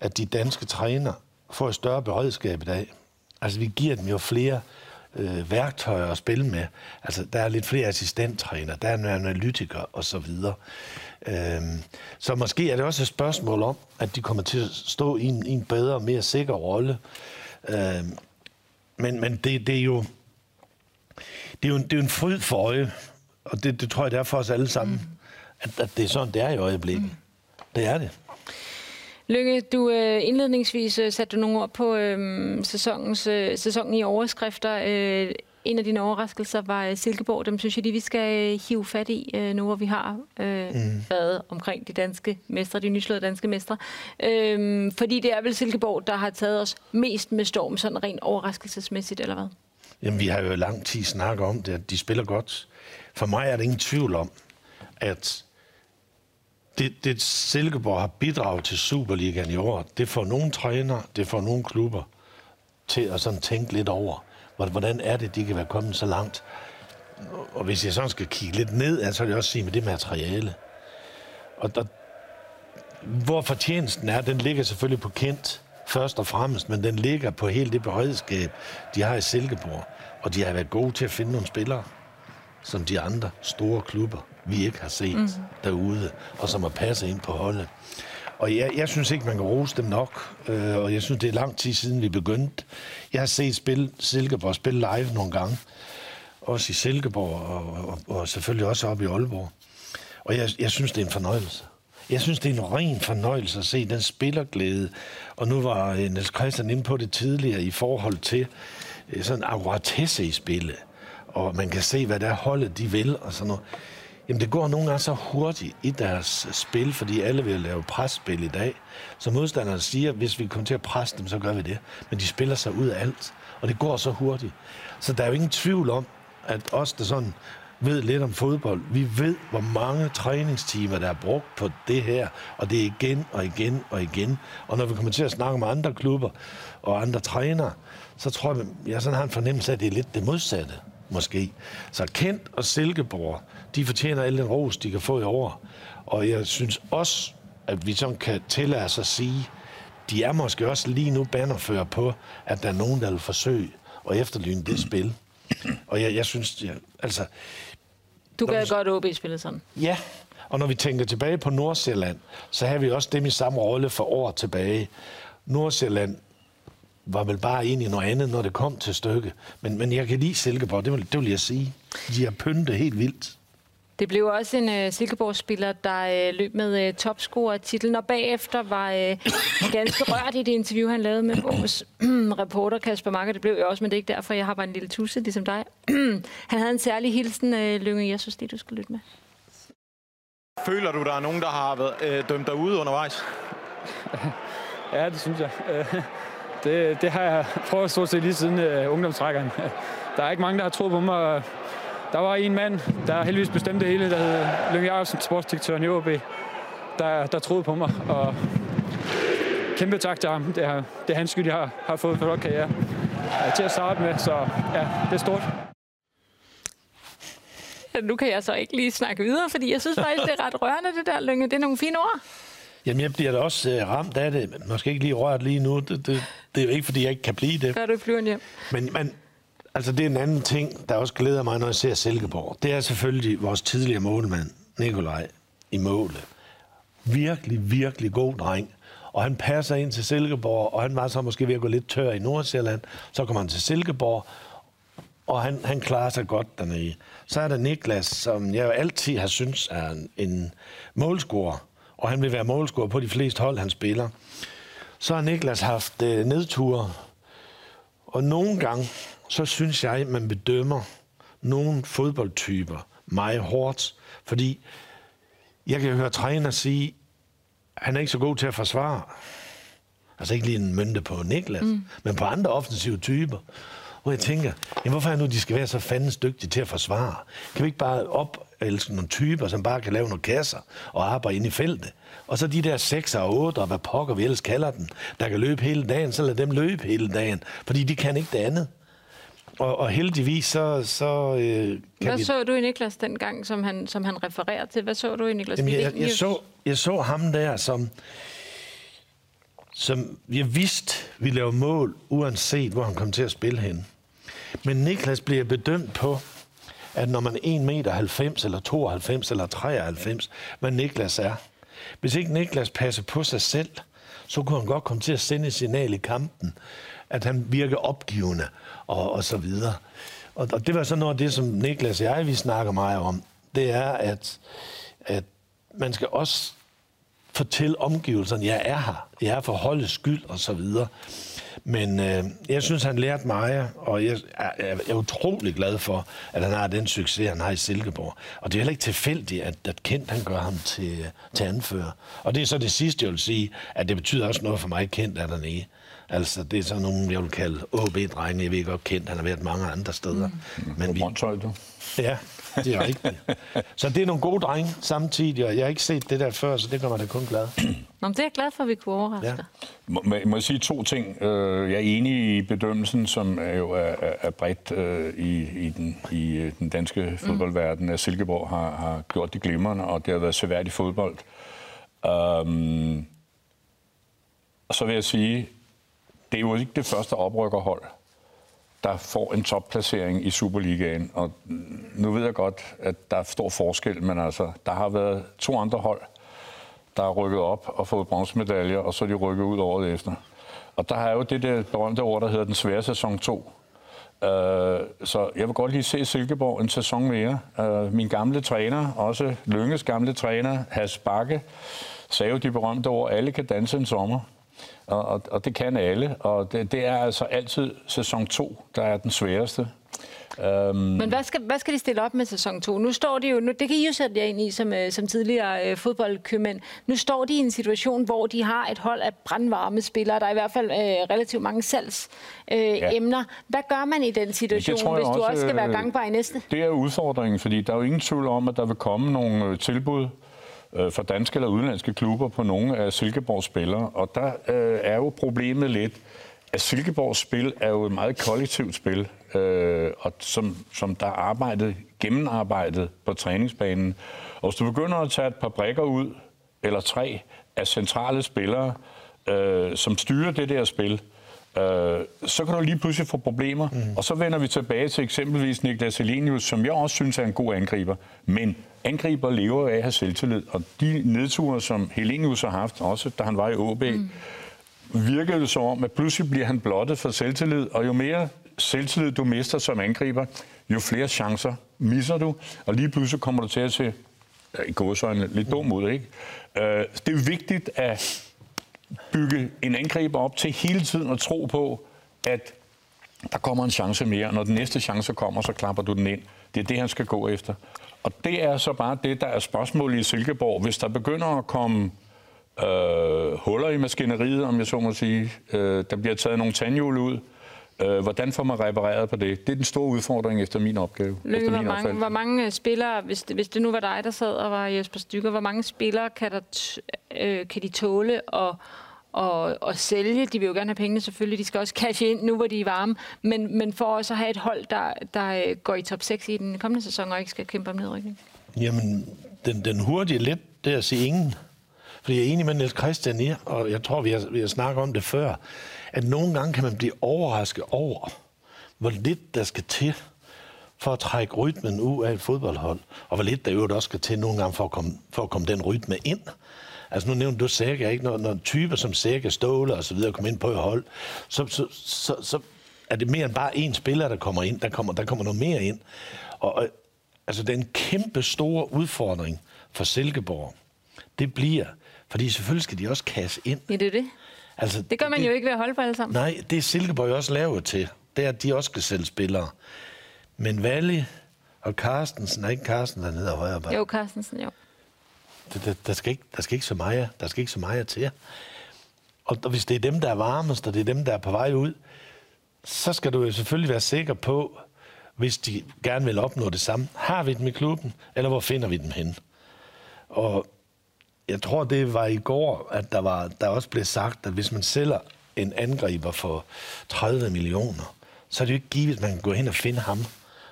at de danske træner får et større beredskab i dag. Altså, vi giver dem jo flere øh, værktøjer at spille med. Altså, der er lidt flere assistenttræner, der er nogle analytikere osv. Øhm, så måske er det også et spørgsmål om, at de kommer til at stå i en, i en bedre, mere sikker rolle. Øhm, men men det, det er jo det er jo en, det er jo en fryd for øje, og det, det tror jeg, det er for os alle sammen, mm. at, at det er sådan, det er i øjeblikket. Mm. Det er det. Lykke, du øh, indledningsvis øh, satte du nogle ord på øh, sæsonens, øh, sæsonen i overskrifter. Øh, en af dine overraskelser var Silkeborg. Dem synes jeg, de vi skal hive fat i, øh, nu hvor vi har øh, mm. været omkring de danske mestre, de nyslåede danske mestre. Øh, fordi det er vel Silkeborg, der har taget os mest med storm, sådan rent overraskelsesmæssigt, eller hvad? Jamen, vi har jo lang tid snakket om det, at de spiller godt. For mig er der ingen tvivl om, at det, det Silkeborg har bidraget til Superligaen i år, det får nogle træner, det får nogle klubber til at sådan tænke lidt over, Hvordan er det, de kan være kommet så langt? Og hvis jeg sådan skal kigge lidt ned, altså, så vil jeg også sige med det materiale. Og der, hvor fortjenesten er, den ligger selvfølgelig på Kent først og fremmest, men den ligger på hele det beredskab, de har i Silkeborg. Og de har været gode til at finde nogle spillere, som de andre store klubber, vi ikke har set mm. derude, og som har passet ind på holdet. Og jeg, jeg synes ikke, man kan rose dem nok, øh, og jeg synes, det er lang tid siden, vi begyndte. Jeg har set spil, Silkeborg spille live nogle gange, også i Silkeborg, og, og, og selvfølgelig også oppe i Aalborg. Og jeg, jeg synes, det er en fornøjelse. Jeg synes, det er en ren fornøjelse at se den spillerglæde. Og nu var øh, Niels Christian inde på det tidligere i forhold til øh, sådan en akkuratesse i spillet. Og man kan se, hvad der holdet de vil og sådan noget. Jamen, det går nogle gange så hurtigt i deres øh, spil, fordi alle vil lave presspil i dag. Så modstanderne siger, at hvis vi kommer til at presse dem, så gør vi det. Men de spiller sig ud af alt, og det går så hurtigt. Så der er jo ingen tvivl om, at os, der sådan ved lidt om fodbold, vi ved, hvor mange træningstimer, der er brugt på det her, og det er igen og igen og igen. Og når vi kommer til at snakke om andre klubber og andre trænere, så tror jeg, jeg sådan har en fornemmelse af, at det er lidt det modsatte måske. Så Kent og Silkeborg, de fortjener alle den ros, de kan få i år. Og jeg synes også, at vi sådan kan tillade os at sige, de er måske også lige nu bannerfører på, at der er nogen, der vil forsøge at efterligne det spil. Og jeg, jeg synes, jeg, altså... Du kan vi, godt OB spille sådan. Ja, og når vi tænker tilbage på Nordsjælland, så har vi også dem i samme rolle for år tilbage. Nordsjælland var vel bare egentlig noget andet, når det kom til stykke. Men, men jeg kan lide Silkeborg, det vil, det vil jeg sige. De har pyntet helt vildt. Det blev også en uh, Silkeborg-spiller, der uh, løb med uh, topscorer-titlen, og bagefter var uh, ganske rørt i det interview, han lavede med vores reporter Kasper Marker. Det blev jeg også, men det er ikke derfor, jeg har bare en lille tusse, ligesom dig. han havde en særlig hilsen, uh, Lønge. Jeg synes, det du skulle lytte med. Føler du, der er nogen, der har været, øh, dømt dig ude undervejs? ja, det synes jeg. Det, det har jeg prøvet stort set lige siden uh, ungdomstrækkeren. Der er ikke mange, der har troet på mig. Der var en mand, der heldigvis bestemte det hele, der hed Lønge Jacobsen, sportsdirektøren i OB, der, der troede på mig. Og kæmpe tak til ham. Det er, det er hans skyld, jeg har, har fået for karriere til at starte med. Så ja, det er stort. Nu kan jeg så ikke lige snakke videre, fordi jeg synes faktisk, det er ret rørende, det der, Lønge. Det er nogle fine ord. Jamen, jeg bliver da også uh, ramt af det. Måske ikke lige rørt lige nu. Det, det, det er jo ikke, fordi jeg ikke kan blive det. Gør du flyveren hjem? Men, men altså, det er en anden ting, der også glæder mig, når jeg ser Silkeborg. Det er selvfølgelig vores tidligere målmand, Nikolaj, i målet. Virkelig, virkelig god dreng. Og han passer ind til Silkeborg, og han var så måske ved at gå lidt tør i Nordsjælland. Så kommer han til Silkeborg, og han, han klarer sig godt dernede. Så er der Niklas, som jeg jo altid har synes er en, en målscorer og han vil være målscorer på de fleste hold, han spiller. Så har Niklas haft øh, nedture, og nogle gange, så synes jeg, man bedømmer nogle fodboldtyper meget hårdt, fordi jeg kan høre træner sige, at han er ikke så god til at forsvare. Altså ikke lige en mynte på Niklas, mm. men på andre offensive typer. Hvor jeg tænker, jamen hvorfor er nu, de skal være så fandens dygtige til at forsvare? Kan vi ikke bare op elsker nogle typer, som bare kan lave nogle kasser og arbejde ind i feltet. Og så de der 6 og 8, og hvad pokker vi ellers kalder dem, der kan løbe hele dagen, så lad dem løbe hele dagen, fordi de kan ikke det andet. Og, og heldigvis så... så øh, kan Hvad vi... så du i Niklas dengang, som han, som han refererer til? Hvad så du i Niklas? Jamen, jeg, jeg, så, jeg så ham der, som, som jeg vidste, vi laver mål, uanset hvor han kom til at spille hen. Men Niklas bliver bedømt på, at når man er 1 meter 90 eller 92 eller 93, hvad Niklas er, hvis ikke Niklas passer på sig selv, så kunne han godt komme til at sende et signal i kampen, at han virker opgivende og, og så videre. Og, og det var så noget af det, som Niklas og jeg, vi snakker meget om. Det er, at, at man skal også fortælle omgivelserne, jeg er her, jeg er for holdets skyld og så videre. Men øh, jeg synes, han lærte mig, og jeg er, jeg er utrolig glad for, at han har den succes, han har i Silkeborg. Og det er heller ikke tilfældigt, at, at Kent han gør ham til, til anfører. Og det er så det sidste, jeg vil sige, at det betyder også noget for mig, Kent er dernede. Altså, det er sådan nogle, jeg vil kalde OB-drenge. Jeg ved godt, Kent han har været mange andre steder. Mm. Men vi... Brøndshøj, du. Ja, det er rigtigt. Så det er nogle gode drenge samtidig, og jeg har ikke set det der før, så det gør mig da kun glad. Nå, men det er jeg glad for, at vi kunne overraske Ja. dig. Må, må jeg sige to ting? Øh, Jeg er enig i bedømmelsen, som er jo er, er, bredt øh, i, i, den, i øh, den danske fodboldverden, at Silkeborg har, har gjort det glimrende, og det har været seværdig fodbold. Um, og så vil jeg sige, det er jo ikke det første oprykkerhold, der får en topplacering i Superligaen. Og nu ved jeg godt, at der er stor forskel, men altså, der har været to andre hold, der har rykket op og fået bronzemedaljer, og så er de rykket ud året efter. Og der er jo det der berømte ord, der hedder den svære sæson 2. Uh, øh, så jeg vil godt lige se Silkeborg en sæson mere. Uh, min gamle træner, også Lynges gamle træner, Has Bakke, sagde jo de berømte ord, alle kan danse en sommer. Og, og, og det kan alle, og det, det er altså altid sæson 2, der er den sværeste. Um, Men hvad skal, hvad skal de stille op med sæson 2? Nu står de jo, nu, det kan I jo sætte jer ind i som, øh, som tidligere øh, fodboldkøbmænd. Nu står de i en situation, hvor de har et hold af brandvarme spillere. Der er i hvert fald øh, relativt mange salgsemner. Øh, Ja. emner. Hvad gør man i den situation, hvis du også, også skal være øh, gangbar i næste? Det er udfordringen, fordi der er jo ingen tvivl om, at der vil komme nogle øh, tilbud øh, for danske eller udenlandske klubber på nogle af Silkeborgs spillere. Og der øh, er jo problemet lidt, at Silkeborgs spil er jo et meget kollektivt spil, øh, og som, som der er arbejdet, gennemarbejdet på træningsbanen. Og hvis du begynder at tage et par brækker ud, eller tre, af centrale spillere, øh, som styrer det der spil, øh, så kan du lige pludselig få problemer. Mm. Og så vender vi tilbage til eksempelvis Niklas Elenius, som jeg også synes er en god angriber. Men angriber lever af at have selvtillid, og de nedture, som Helenius har haft, også da han var i OB, mm. virkede det så om, at pludselig bliver han blottet for selvtillid, og jo mere selvtillid du mister som angriber, jo flere chancer misser du, og lige pludselig kommer du til at se i gåsøjne lidt dum ud, ikke? Øh, det er vigtigt at bygge en angriber op til hele tiden at tro på, at der kommer en chance mere, og når den næste chance kommer, så klapper du den ind. Det er det, han skal gå efter. Og det er så bare det, der er spørgsmålet i Silkeborg. Hvis der begynder at komme øh, huller i maskineriet, om jeg så må sige, øh, der bliver taget nogle tandhjul ud, øh, hvordan får man repareret på det? Det er den store udfordring efter min opgave. Løkke, efter hvor, min mange, opfattelse. hvor mange øh, spillere, hvis det, hvis det nu var dig, der sad og var Jesper Stykker, hvor mange spillere kan, der øh, kan de tåle at, og, og sælge? De vil jo gerne have pengene selvfølgelig, de skal også cashe ind nu, hvor de er varme, men, men for også at have et hold, der, der øh, går i top 6 i den kommende sæson og ikke skal kæmpe om nedrykning. Jamen, den, den hurtige lidt, det er at sige ingen. Fordi jeg er enig med Niels Christian i, og jeg tror, vi har, vi har snakket om det før, at nogle gange kan man blive overrasket over, hvor lidt der skal til for at trække rytmen ud af et fodboldhold, og hvor lidt der øvrigt også skal til nogle gange for at komme, for at komme den rytme ind. Altså nu nævnte du Sækker, ikke? Når, når typer som Sækker, Ståle og så videre kommer ind på et hold, så, så, så, så er det mere end bare én spiller, der kommer ind. Der kommer, der kommer noget mere ind. Og, og altså den kæmpe store udfordring for Silkeborg, det bliver, fordi selvfølgelig skal de også kasse ind. Ja, det er det. Altså, Det gør man jo ikke ved at holde på alle sammen. Nej, det er Silkeborg også lavet til. Det er, at de også skal sælge spillere. Men Valle og Carstensen, nej ikke Carsten, der hedder højre bak. Jo, Carstensen, jo. Der, der, der, skal ikke, der skal ikke så meget, der skal ikke så meget til. Og, og hvis det er dem, der er varmest, og det er dem, der er på vej ud, så skal du jo selvfølgelig være sikker på, hvis de gerne vil opnå det samme. Har vi dem i klubben, eller hvor finder vi dem hen? Og jeg tror, det var i går, at der, var, der også blev sagt, at hvis man sælger en angriber for 30 millioner, så er det jo ikke givet, at man kan gå hen og finde ham,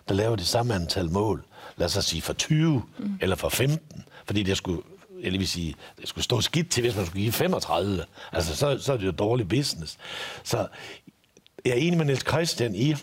der laver det samme antal mål. Lad os sige for 20 mm. eller for 15, fordi det skulle, eller vil sige, det skulle stå skidt til, hvis man skulle give 35. Altså, så, så er det jo dårlig business. Så jeg er enig med Niels Christian i,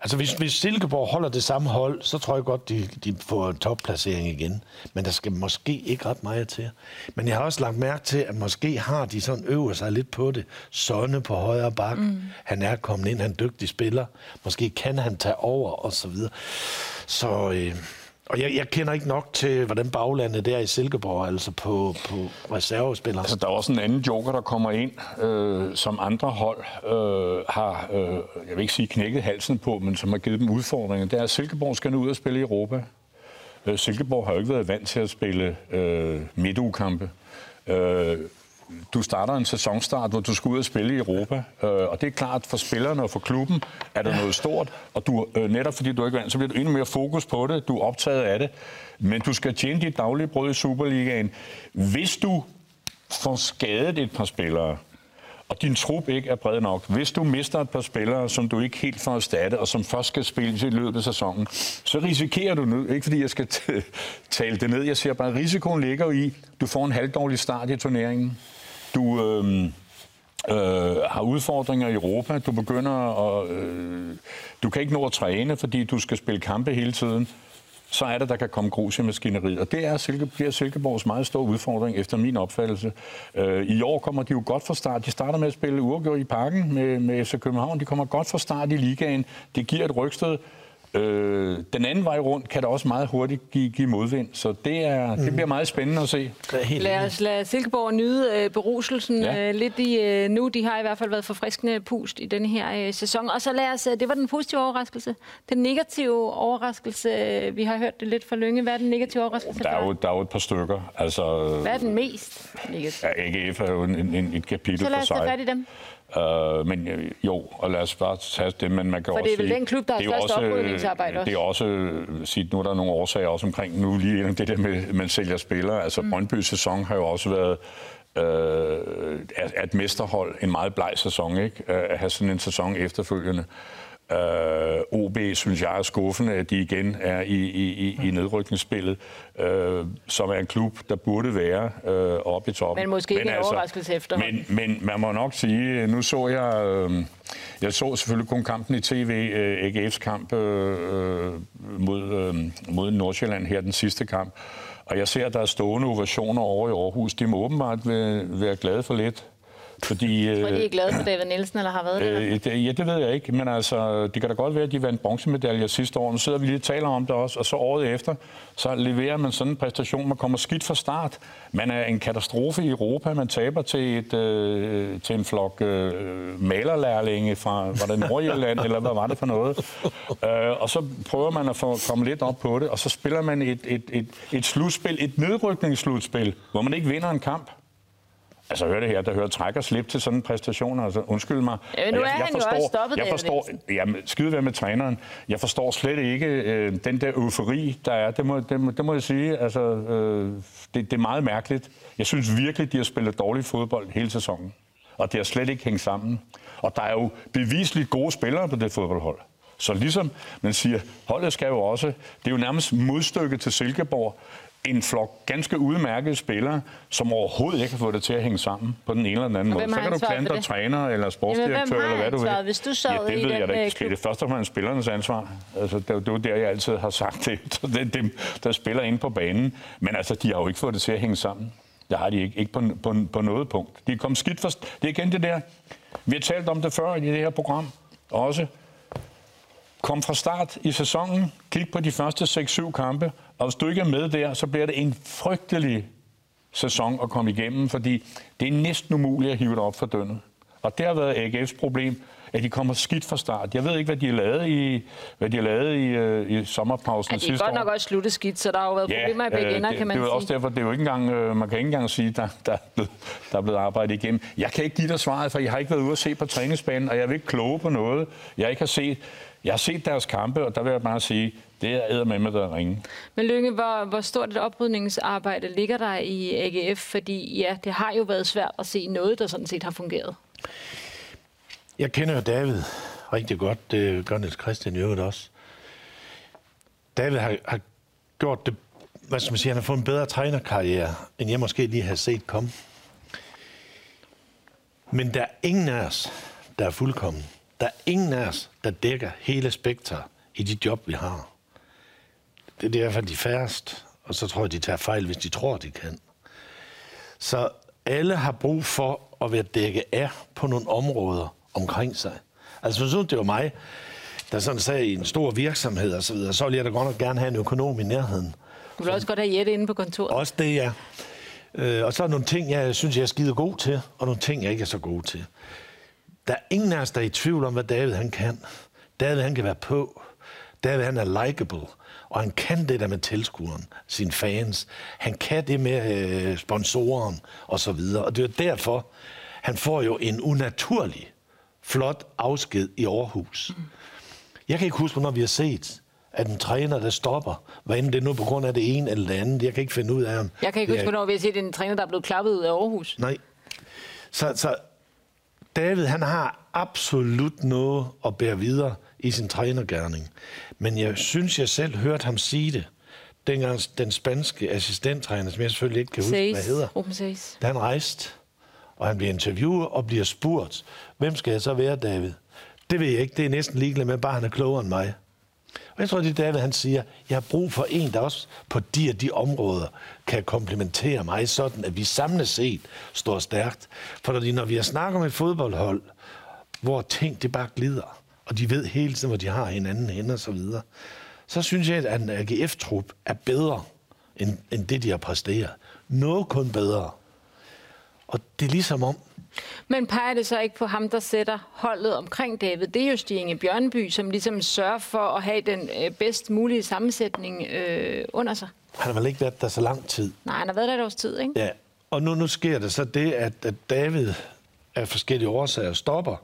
Altså, hvis, hvis Silkeborg holder det samme hold, så tror jeg godt, de, de får en topplacering igen. Men der skal måske ikke ret meget til. Men jeg har også lagt mærke til, at måske har de sådan øvet sig lidt på det. Sonne på højre bak. Mm. Han er kommet ind, han er en dygtig spiller. Måske kan han tage over, og så videre. Så... Øh, og jeg, jeg kender ikke nok til, hvordan baglandet der i Silkeborg, altså på, på reservespillere. Altså, der er også en anden joker, der kommer ind, øh, som andre hold øh, har, øh, jeg vil ikke sige knækket halsen på, men som har givet dem udfordringer. Det er, at Silkeborg skal nu ud og spille i Europa. Øh, Silkeborg har jo ikke været vant til at spille øh, midtugkampe. Øh, du starter en sæsonstart, hvor du skal ud og spille i Europa. Øh, og det er klart, for spillerne og for klubben er der noget stort. Og du, øh, netop fordi du ikke vant, så bliver du endnu mere fokus på det. Du er optaget af det. Men du skal tjene dit daglige brød i Superligaen. Hvis du får skadet et par spillere, og din trup ikke er bred nok, hvis du mister et par spillere, som du ikke helt får erstatte, og som først skal spille i løbet af sæsonen, så risikerer du nu, ikke fordi jeg skal tale det ned, jeg ser bare, at risikoen ligger jo i, du får en halvdårlig start i turneringen. Du øh, øh, har udfordringer i Europa, du begynder at... Øh, du kan ikke nå at træne, fordi du skal spille kampe hele tiden så er det, der kan komme grus i maskineriet. Og det er Silke, bliver Silkeborgs meget stor udfordring, efter min opfattelse. Øh, I år kommer de jo godt fra start. De starter med at spille uafgjort i parken med, med FC København. De kommer godt fra start i ligaen. Det giver et rygsted. Øh, den anden vej rundt kan det også meget hurtigt give, give modvind, så det, er, mm. det bliver meget spændende at se. Lad os lade Silkeborg nyde øh, beruselsen Ja. øh, lidt i, øh, nu. De har i hvert fald været forfriskende pust i den her øh, sæson. Og så lad os, øh, det var den positive overraskelse. Den negative overraskelse, øh, vi har hørt det lidt for længe. Hvad er den negative overraskelse? Der er, for jo, der er jo et par stykker. Altså, Hvad er den mest negative? Ja, AGF er jo en, en, et kapitel Så lad for os tage sig. fat i dem. Uh, men øh, jo, og lad os bare tage det, men man kan For også det er vel sige, den klub, der har størst også, øh, oprydningsarbejde Det er også, øh, sige, nu er der nogle årsager også omkring, nu lige det der med, at man sælger spillere. Altså mm. Brøndby sæson har jo også været øh, at, at mesterhold en meget bleg sæson, ikke? Øh, At have sådan en sæson efterfølgende. Øh, OB synes jeg er skuffende, at de igen er i, i, i, i nedrykningsspillet, øh, som er en klub, der burde være øh, oppe i toppen. Men måske ikke en overraskelse efterhånden. Men, men man må nok sige, nu så jeg, øh, jeg så selvfølgelig kun kampen i tv, øh, AGF's kamp øh, mod, øh, mod Nordsjælland her, den sidste kamp. Og jeg ser, at der er stående ovationer over i Aarhus. De må åbenbart være, være glade for lidt. Fordi, Jeg tror, de er øh, glade for David Nielsen, eller har været det? Øh, det, ja, det ved jeg ikke, men altså, det kan da godt være, at de vandt bronzemedaljer sidste år. Nu sidder vi lige og taler om det også, og så året efter, så leverer man sådan en præstation, man kommer skidt fra start. Man er en katastrofe i Europa, man taber til, et, øh, til en flok øh, malerlærlinge fra, var det Nordjylland, eller hvad var det for noget? Øh, og så prøver man at få komme lidt op på det, og så spiller man et, et, et, et slutspil, et nedrykningsslutspil, hvor man ikke vinder en kamp. Altså, hør det her, der hører træk og slip til sådan en præstation. Altså, undskyld mig. Ja, men nu er han jo også stoppet, jeg forstår, jamen, skide være med træneren. Jeg forstår slet ikke øh, den der eufori, der er. Det må, det må, det må jeg sige. Altså, øh, det, det er meget mærkeligt. Jeg synes virkelig, de har spillet dårlig fodbold hele sæsonen. Og det har slet ikke hængt sammen. Og der er jo bevisligt gode spillere på det fodboldhold. Så ligesom man siger, holdet skal jo også, det er jo nærmest modstykke til Silkeborg, en flok ganske udmærkede spillere, som overhovedet ikke har fået det til at hænge sammen på den ene eller den anden Og måde. Så kan du klandre det? træner eller sportsdirektør eller hvad du vil. hvis du sad ja, det ved jeg da øh, ikke. Det er først og fremmest spillernes ansvar. Altså, det, er jo- det er jo der, jeg altid har sagt det. Så det er dem, der spiller inde på banen. Men altså, de har jo ikke fået det til at hænge sammen. Det har de ikke. Ikke på, på, på noget punkt. De er kommet skidt for... Det er igen det der... Vi har talt om det før i det her program. Også kom fra start i sæsonen, kig på de første 6-7 kampe, og hvis du ikke er med der, så bliver det en frygtelig sæson at komme igennem, fordi det er næsten umuligt at hive det op for dønnet. Og det har været AGF's problem, at de kommer skidt fra start. Jeg ved ikke, hvad de har lavet i, hvad de har lavet i, øh, i sommerpausen Ja, de er sidste godt år. nok også sluttet skidt, så der har jo været problemer i begge øh, ender, det, kan man det er sige. også derfor, det er jo ikke engang, øh, man kan ikke engang sige, der, der, er blevet, der er blevet arbejdet igennem. Jeg kan ikke give dig svaret, for jeg har ikke været ude at se på træningsbanen, og jeg vil ikke kloge på noget. Jeg ikke har set, jeg har set deres kampe, og der vil jeg bare sige, det er æder med med der ringe. Men Lønge, hvor, hvor stort et oprydningsarbejde ligger der i AGF? Fordi ja, det har jo været svært at se noget, der sådan set har fungeret. Jeg kender jo David rigtig godt. Det gør Niels Christian i øvrigt også. David har, har gjort det, hvad skal man sige, han har fået en bedre trænerkarriere, end jeg måske lige har set komme. Men der er ingen af os, der er fuldkommen. Der er ingen af os, der dækker hele spektret i de job, vi har. Det er i hvert fald de færreste, og så tror jeg, de tager fejl, hvis de tror, de kan. Så alle har brug for at være dækket af på nogle områder omkring sig. Altså, hvis det var mig, der sådan sagde i en stor virksomhed og så videre, så ville jeg da godt nok gerne have en økonom i nærheden. Du vil også godt have Jette inde på kontoret. Også det, ja. Øh, og så er nogle ting, jeg synes, jeg er skide god til, og nogle ting, jeg ikke er så god til. Der er ingen af os, der er i tvivl om, hvad David han kan. David han kan være på. David han er likable. Og han kan det der med tilskueren, sine fans. Han kan det med øh, sponsoren og så videre. Og det er derfor, han får jo en unaturlig flot afsked i Aarhus. Jeg kan ikke huske, hvornår vi har set, at en træner, der stopper, hvad end det er nu på grund af det ene eller det andet, jeg kan ikke finde ud af ham. Jeg kan ikke huske, hvornår vi har set en træner, der er blevet klappet ud af Aarhus. Nej. Så, så David, han har absolut noget at bære videre i sin trænergærning. Men jeg synes, jeg selv hørte ham sige det, dengang den spanske assistenttræner, som jeg selvfølgelig ikke kan huske, hvad hedder, Ruben Says. da han rejste, og han bliver interviewet og bliver spurgt, hvem skal jeg så være, David? Det ved jeg ikke, det er næsten ligeglad med, bare han er klogere end mig. Og jeg tror, det er David, han siger, jeg har brug for en, der også på de og de områder kan komplementere mig, sådan at vi samlet set står stærkt. For når, vi har snakket om et fodboldhold, hvor ting det bare glider, og de ved hele tiden, hvor de har hinanden hen og så videre, så synes jeg, at en AGF-trup er bedre, end, end det, de har præsteret. Noget kun bedre. Og det er ligesom om, men peger det så ikke på ham, der sætter holdet omkring David? Det er jo Stinge Bjørnby, som ligesom sørger for at have den øh, bedst mulige sammensætning øh, under sig. han har vel ikke været der så lang tid. Nej, han har været der et års tid, ikke? Ja, og nu, nu sker det så det, at, at David af forskellige årsager stopper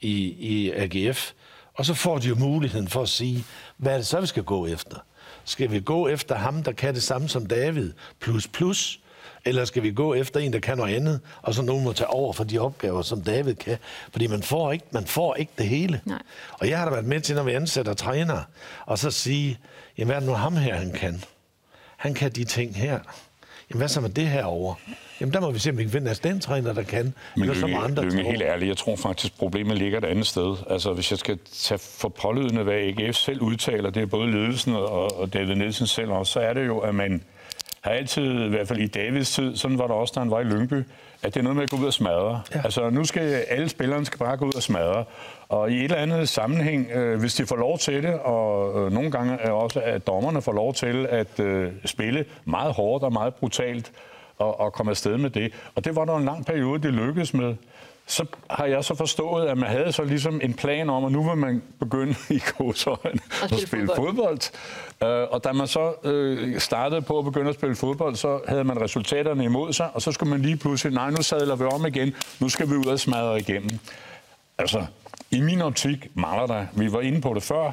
i, i AGF, og så får de jo muligheden for at sige, hvad er det så, vi skal gå efter? Skal vi gå efter ham, der kan det samme som David, plus plus, eller skal vi gå efter en, der kan noget andet, og så nogen må tage over for de opgaver, som David kan? Fordi man får ikke, man får ikke det hele. Nej. Og jeg har da været med til, når vi ansætter trænere, og så sige, jamen hvad er det nu ham her, han kan? Han kan de ting her. Jamen hvad så med det her over? Jamen der må vi se, om vi kan finde en assistenttræner, der kan. Men Lønge, andre Lønge, helt ærligt, jeg tror faktisk, problemet ligger et andet sted. Altså, hvis jeg skal tage for pålydende, hvad AGF selv udtaler, det er både ledelsen og, og David Nielsen selv også, så er det jo, at man har altid, i hvert fald i Davids tid, sådan var der også, da han var i Lyngby, at det er noget med at gå ud og smadre. Ja. Altså, nu skal alle spillerne skal bare gå ud og smadre. Og i et eller andet sammenhæng, øh, hvis de får lov til det, og øh, nogle gange er også, at dommerne får lov til at øh, spille meget hårdt og meget brutalt, og, og komme afsted med det. Og det var der en lang periode, det lykkedes med. Så har jeg så forstået, at man havde så ligesom en plan om, at nu vil man begynde i gåsøjne at spille fodbold. fodbold. Øh, og da man så øh, startede på at begynde at spille fodbold, så havde man resultaterne imod sig, og så skulle man lige pludselig, nej, nu sadler vi om igen, nu skal vi ud og smadre igennem. Altså, i min optik mangler der, vi var inde på det før,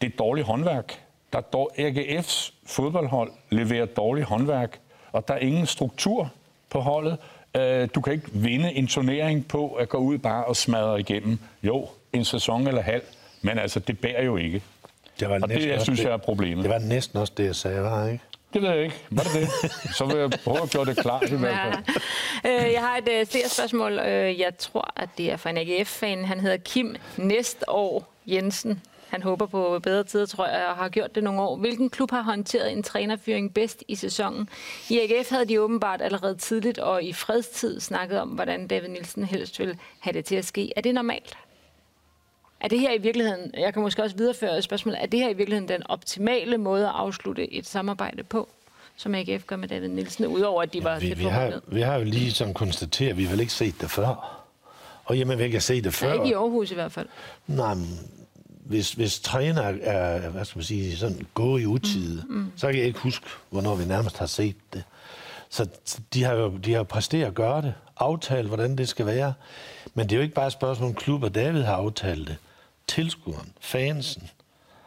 det er dårligt håndværk. Der er dår, AGF's fodboldhold leverer dårligt håndværk, og der er ingen struktur på holdet. Øh, Du kan ikke vinde en turnering på at gå ud bare og smadre igennem. Jo, en sæson eller halv, men altså, det bærer jo ikke. Det var Og det, næsten jeg også synes det- jeg er problemet. Det var næsten også det, jeg sagde, var ikke? Det ved jeg ikke. Var det det? Så vil jeg prøve at gøre det klart i hvert fald. Ja. Øh, jeg har et øh, seerspørgsmål. Øh, jeg tror, at det er fra en AGF-fan. Han hedder Kim Næstår Jensen. Han håber på bedre tider, tror jeg, og har gjort det nogle år. Hvilken klub har håndteret en trænerfyring bedst i sæsonen? I AGF havde de åbenbart allerede tidligt og i fredstid snakket om, hvordan David Nielsen helst ville have det til at ske. Er det normalt? Er det her i virkeligheden, jeg kan måske også videreføre spørgsmålet, er det her i virkeligheden den optimale måde at afslutte et samarbejde på, som AGF gør med David Nielsen, udover at de var Vi, tæt vi, på har, vi har jo lige sådan konstateret, at vi har vel ikke set det før. Og jamen, vi kan se det Ja, før. ikke i Aarhus i hvert fald. Nej, men hvis, hvis træner er, hvad skal man sige, sådan gået i utide, mm, mm. så kan jeg ikke huske, hvornår vi nærmest har set det. Så de har jo de har præsteret at gøre det, aftalt, hvordan det skal være. Men det er jo ikke bare et spørgsmål om klub, og David har aftalt det. Tilskueren, fansen,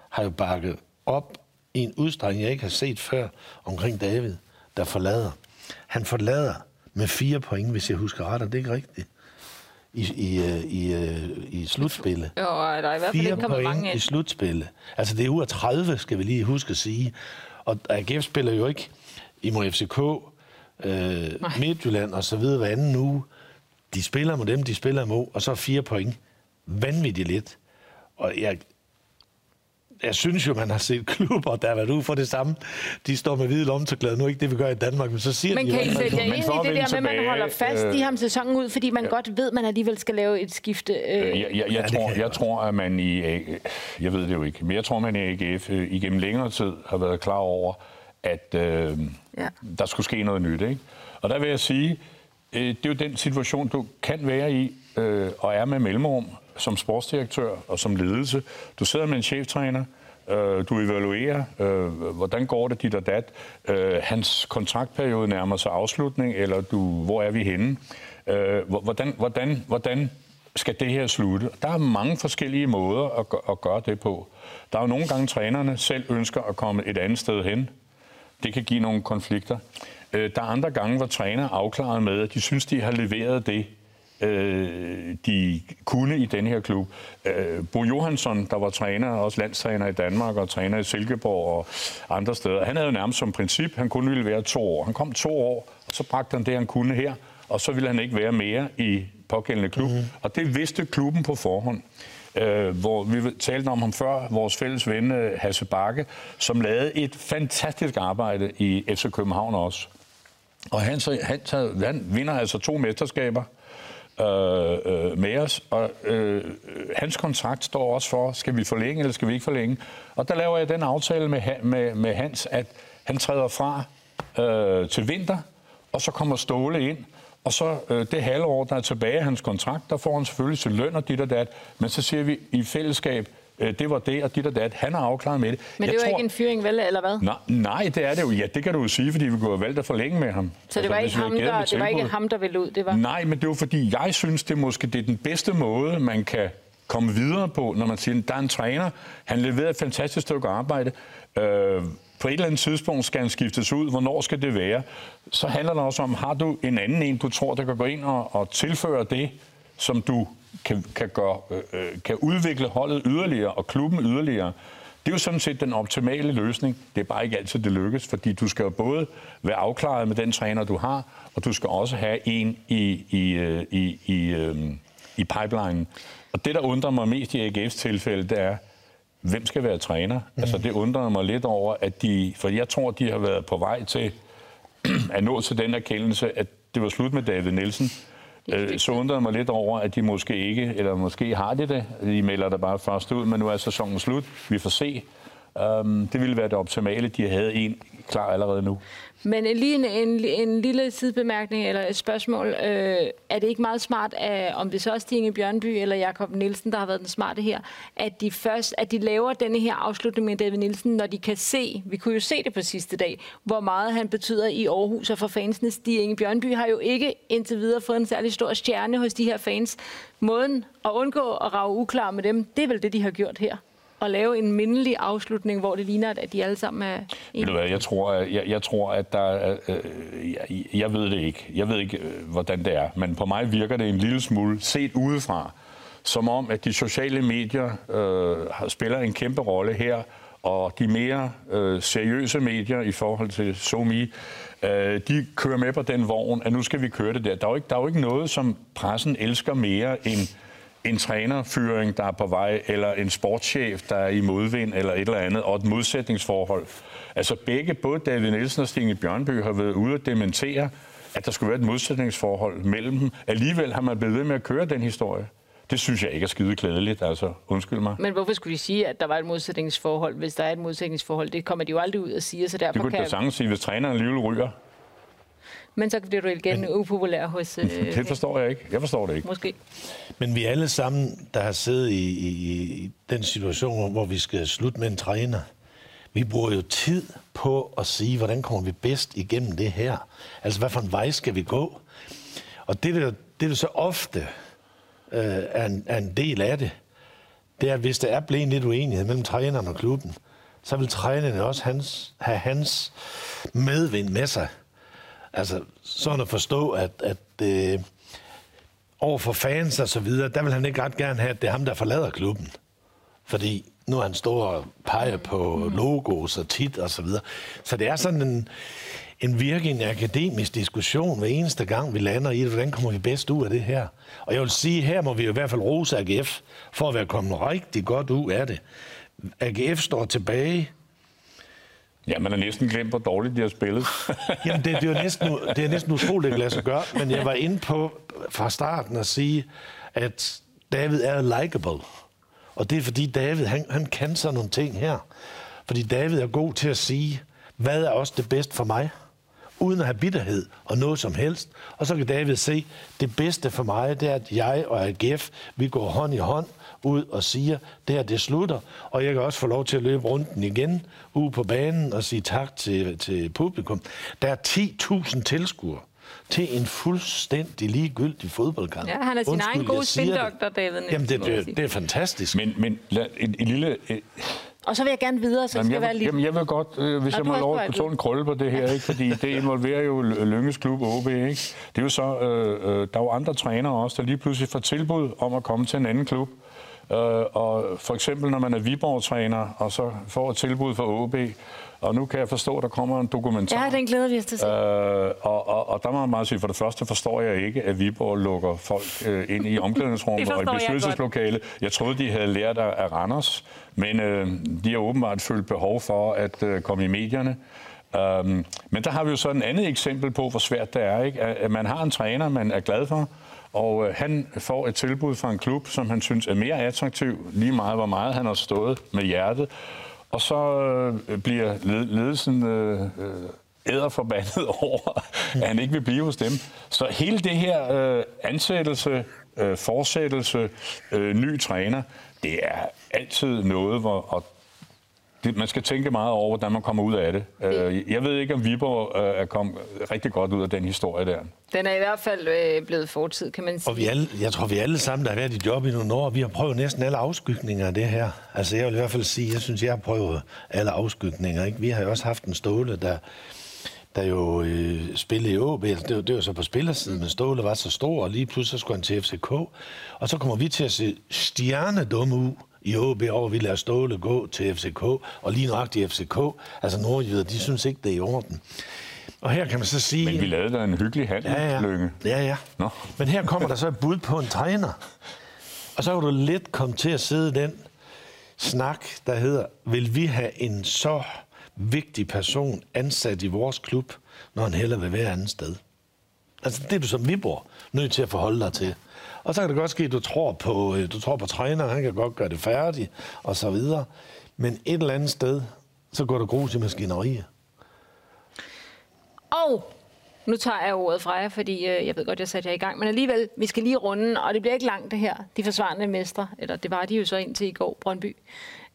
har jo bakket op i en udstrækning, jeg ikke har set før, omkring David, der forlader. Han forlader med fire point, hvis jeg husker ret, og det er ikke rigtigt, i, i, øh, i, øh, i slutspillet. Jo, der er i hvert fald Fire ikke kommet mange point i ind. slutspillet. Altså, det er af 30, skal vi lige huske at sige. Og AGF spiller jo ikke imod FCK, øh, Midtjylland og så videre hver anden uge. De spiller mod dem, de spiller imod, og så fire point. Vanvittigt lidt. Og jeg, jeg synes jo, man har set klubber, der har været ude for det samme. De står med hvide lomterklæder. Nu er ikke det, vi gør i Danmark, men så siger Men de kan jo, I man- sætte jer men ind i det der med, at man holder fast øh, i ham sæsonen ud, fordi man godt ved, at man alligevel skal lave et skifte? Øh, Jeg, jeg, jeg, det tror, kan jeg tror, at man i... A- Jeg ved det jo ikke, men jeg tror, man i AGF øh, igennem længere tid har været klar over, at øh, Ja. der skulle ske noget nyt. Ikke? Og der vil jeg sige, øh, Øh, det er jo den situation, du kan være i, øh, og er med mellemrum som sportsdirektør og som ledelse. Du sidder med en cheftræner, øh, du evaluerer, øh, hvordan går det dit og dat. Øh, hans kontraktperiode nærmer sig afslutning, eller du, hvor er vi henne? Øh, hvordan, hvordan, hvordan skal det her slutte? Der er mange forskellige måder at, at gøre det på. Der er jo nogle gange, trænerne selv ønsker at komme et andet sted hen. Det kan give nogle konflikter. Øh, der er andre gange, hvor træner er afklaret med, at de synes, de har leveret det, øh, de kunne i den her klub. Øh, Bo Johansson, der var træner, også landstræner i Danmark og træner i Silkeborg og andre steder, han havde jo nærmest som princip, han kunne ville være to år. Han kom to år, og så bragte han det, han kunne her, og så ville han ikke være mere i pågældende klub. Mm-hmm. Og det vidste klubben på forhånd. Øh, hvor vi talte om ham før, vores fælles ven øh, Hasse Bakke, som lavede et fantastisk arbejde i FC København også. Og han, så, han, han vinder altså to mesterskaber, øh, øh, med os, og øh, hans kontrakt står også for, skal vi forlænge eller skal vi ikke forlænge? Og der laver jeg den aftale med, med, med Hans, at han træder fra øh, til vinter, og så kommer Ståle ind, og så øh, det halvår, der er tilbage af hans kontrakt, der får han selvfølgelig sin løn og dit og dat, men så siger vi i fællesskab, det var det, og dit og dat. Han har afklaret med det. Men det er jo ikke en fyring, vel, eller hvad? Nej, nej, det er det jo. Ja, det kan du jo sige, fordi vi kunne have valgt at forlænge med ham. Så det altså, var, ikke, ham, der, det var ikke ham, der ville ud? Det var... Nej, men det var fordi, jeg synes, det måske det er den bedste måde, man kan komme videre på, når man siger, der er en træner, han leverer et fantastisk stykke arbejde. Øh, på et eller andet tidspunkt skal han skiftes ud. Hvornår skal det være? Så handler det også om, har du en anden en, du tror, der kan gå ind og, og tilføre det, som du kan, kan, gøre, øh, øh, kan udvikle holdet yderligere og klubben yderligere. Det er jo sådan set den optimale løsning. Det er bare ikke altid, det lykkes, fordi du skal jo både være afklaret med den træner, du har, og du skal også have en i, i, øh, i, i, øh, i pipeline. Og det, der undrer mig mest i AGF's tilfælde, det er, hvem skal være træner? Mm. Altså, det undrer mig lidt over, at de... For jeg tror, de har været på vej til at nå til den erkendelse, at det var slut med David Nielsen. Øh, så undrer jeg mig lidt over, at de måske ikke, eller måske har de det. De melder der bare først ud, men nu er sæsonen slut. Vi får se. Um, det ville være det optimale. De havde en klar allerede nu. Men lige en, en, en lille sidebemærkning eller et spørgsmål. Øh, er det ikke meget smart, at, om det så er Stine Bjørnby eller Jakob Nielsen, der har været den smarte her, at de først at de laver denne her afslutning med David Nielsen, når de kan se, vi kunne jo se det på sidste dag, hvor meget han betyder i Aarhus og for fansene. Stine Bjørnby har jo ikke indtil videre fået en særlig stor stjerne hos de her fans. Måden at undgå at rave uklar med dem, det er vel det, de har gjort her at lave en mindelig afslutning, hvor det ligner, at de alle sammen er? Ved du hvad, jeg tror, jeg, jeg tror at der er, øh, øh, jeg, jeg ved det ikke. Jeg ved ikke, øh, hvordan det er. Men på mig virker det en lille smule set udefra, som om, at de sociale medier øh, spiller en kæmpe rolle her, og de mere øh, seriøse medier i forhold til SoMe, øh, de kører med på den vogn, at nu skal vi køre det der. Der er jo ikke, der er jo ikke noget, som pressen elsker mere end en trænerfyring, der er på vej, eller en sportschef, der er i modvind, eller et eller andet, og et modsætningsforhold. Altså begge, både David Nielsen og Stine Bjørnby, har været ude at dementere, at der skulle være et modsætningsforhold mellem dem. Alligevel har man blevet ved med at køre den historie. Det synes jeg ikke er skide klædeligt, altså undskyld mig. Men hvorfor skulle de sige, at der var et modsætningsforhold, hvis der er et modsætningsforhold? Det kommer de jo aldrig ud og sige, så derfor Det kunne kan... da sagtens sige, hvis træneren alligevel ryger. Men så bliver du igen Men, upopulær hos... Øh, det forstår jeg ikke. Jeg forstår det ikke. Måske. Men vi alle sammen, der har siddet i, i, i den situation, hvor vi skal slutte med en træner, vi bruger jo tid på at sige, hvordan kommer vi bedst igennem det her? Altså, hvad for en vej skal vi gå? Og det, der, det der så ofte øh, er, en, er en del af det, det er, at hvis der er blevet lidt uenighed mellem træneren og klubben, så vil træneren også hans, have hans medvind med sig. Altså, sådan at forstå, at, at øh, over for fans og så videre, der vil han ikke ret gerne have, at det er ham, der forlader klubben. Fordi nu er han stor og peger på logos og tit og så videre. Så det er sådan en, en virkelig akademisk diskussion hver eneste gang, vi lander i det. Hvordan kommer vi bedst ud af det her? Og jeg vil sige, her må vi i hvert fald rose AGF for at være kommet rigtig godt ud af det. AGF står tilbage Ja, man har næsten glemt, hvor dårligt de har spillet. Jamen, det, det, er næsten, det er næsten utroligt, det lade sig gøre, men jeg var inde på fra starten at sige, at David er likable. Og det er fordi David, han, han kan sådan nogle ting her. Fordi David er god til at sige, hvad er også det bedste for mig? Uden at have bitterhed og noget som helst. Og så kan David se, det bedste for mig, det er, at jeg og AGF, vi går hånd i hånd, ud og siger, det her det slutter, og jeg kan også få lov til at løbe runden igen ude på banen og sige tak til, til publikum. Der er 10.000 tilskuere. til en fuldstændig ligegyldig fodboldkamp. Ja, han er sin Undskyld, egen gode spindoktor, David Nielsen, Jamen, det, det, det er fantastisk. Men, men lad, en, en lille... Øh, Og så vil jeg gerne videre, så Jamen, skal jeg, være vil, lige... jamen, jeg vil godt, øh, hvis Nå, jeg må lov at en krølle på det her, ikke? fordi det involverer jo L- Lynges klub OB. Ikke? Det er jo så, øh, øh, der er jo andre trænere også, der lige pludselig får tilbud om at komme til en anden klub. Øh, og for eksempel, når man er Viborg-træner, og så får et tilbud fra OB, og nu kan jeg forstå, at der kommer en dokumentar. Ja, den glæder vi os til at se. Øh, og, og, og der må man bare sige, for det første forstår jeg ikke, at Viborg lukker folk øh, ind i omklædningsrummet og i forstår jeg bestyrelseslokale. Jeg troede, de havde lært af, Randers, men øh, de har åbenbart følt behov for at øh, komme i medierne. Um, men der har vi jo så en andet eksempel på, hvor svært det er. Ikke? At, at man har en træner, man er glad for, og øh, han får et tilbud fra en klub, som han synes er mere attraktiv, lige meget hvor meget han har stået med hjertet. Og så øh, bliver led- ledelsen øh, øh, æderforbandet over, at han ikke vil blive hos dem. Så hele det her øh, ansættelse, øh, fortsættelse, øh, ny træner, det er altid noget, hvor og det, man skal tænke meget over, hvordan man kommer ud af det. Øh, jeg ved ikke, om Viborg øh, er kommet rigtig godt ud af den historie der. Den er i hvert fald øh, blevet fortid, kan man sige. Og vi alle, jeg tror, vi alle sammen, der har været i job i nogle år, vi har prøvet næsten alle afskygninger af det her. Altså, jeg vil i hvert fald sige, jeg synes, jeg har prøvet alle afskygninger. Ikke? Vi har jo også haft en Ståle, der, der jo øh, spillede i OB. Altså, det, var, det var så på spillersiden, men Ståle var så stor, og lige pludselig så skulle han til FCK. Og så kommer vi til at se stjernedumme ud i OB over, vi lader Ståle gå til FCK, og lige nøjagtigt FCK. Altså nordjyder, de synes ikke, det er i orden. Og her kan man så sige... Men vi lavede da en hyggelig handel, Ja, ja. Lønge. Ja, ja. Nå. Men her kommer der så et bud på en træner. Og så kan du let komme til at sidde den snak, der hedder, vil vi have en så vigtig person ansat i vores klub, når han heller vil være andet sted? Altså, det er du som Viborg nødt til at forholde dig til. Og så kan det godt ske, at du tror på, øh, du tror på træner, han kan godt gøre det færdigt, og så videre. Men et eller andet sted, så går der grus i maskineriet. Og nu tager jeg ordet fra jer, fordi øh, jeg ved godt, jeg satte jer i gang. Men alligevel, vi skal lige runde, og det bliver ikke langt det her. De forsvarende mestre, eller det var de jo så indtil i går, Brøndby.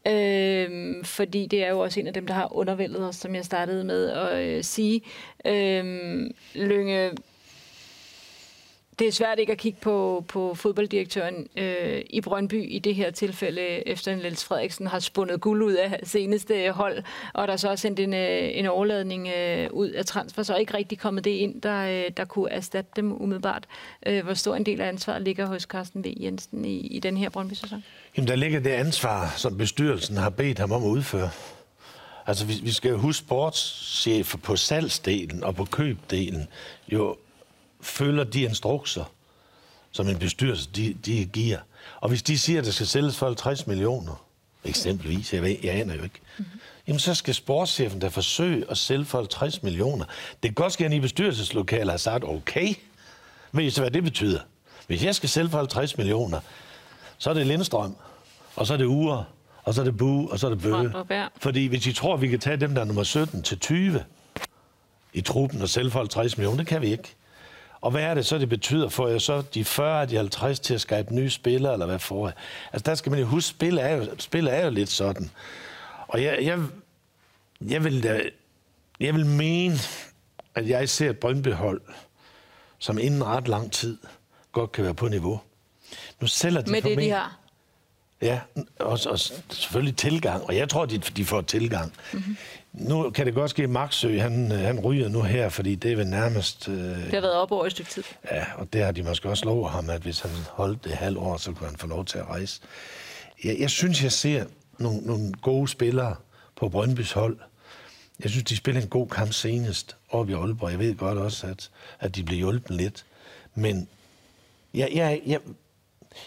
Øhm, fordi det er jo også en af dem, der har undervældet os, som jeg startede med at øh, sige. Øhm, Lønge, det er svært ikke at kigge på, på fodbolddirektøren øh, i Brøndby i det her tilfælde, efter Niels Frederiksen har spundet guld ud af seneste hold, og der så også sendt en, øh, en overladning øh, ud af transfer, så er ikke rigtig kommet det ind, der, øh, der kunne erstatte dem umiddelbart. Øh, hvor stor en del af ansvaret ligger hos Carsten V. Jensen i, i den her Brøndby-sæson? Jamen, der ligger det ansvar, som bestyrelsen har bedt ham om at udføre. Altså, vi, vi skal jo huske sportschefer på salgsdelen og på købdelen, jo følger de instrukser, som en bestyrelse de, de giver. Og hvis de siger, at der skal sælges for 50 millioner, eksempelvis, jeg, ved, jeg aner jo ikke, mm-hmm. jamen så skal sportschefen da forsøge at sælge for 50 millioner. Det kan godt ske, at i bestyrelseslokalet har sagt, okay, ved I så, hvad det betyder? Hvis jeg skal sælge for 50 millioner, så er det Lindstrøm, og så er det Ure, og så er det Bu, og så er det Bøge. Fordi hvis I tror, at vi kan tage dem, der er nummer 17 til 20 i truppen og sælge for 50 millioner, det kan vi ikke. Og hvad er det så, det betyder? Får jeg så de 40 af de 50 til at skabe nye spillere, eller hvad får jeg? Altså, der skal man jo huske, spil er jo, spil er jo lidt sådan. Og jeg, jeg, jeg, vil, da, jeg vil mene, at jeg ser et Brøndby-hold, som inden ret lang tid godt kan være på niveau. Nu sælger de Med det, de formentlig- har. Ja, og, og selvfølgelig tilgang, og jeg tror, de, de får tilgang. Mm-hmm. Nu kan det godt ske, at Maxø, han, han ryger nu her, fordi det er vel nærmest... Øh, Det har været op over et stykke tid. ja, og det har de måske også lovet ham, at hvis han holdt det halvt år, så kunne han få lov til at rejse. Jeg, jeg synes, jeg ser nogle, nogle gode spillere på Brøndbys hold. Jeg synes, de spiller en god kamp senest oppe i Aalborg. Jeg ved godt også, at, at de bliver hjulpet lidt. Men jeg, jeg, jeg,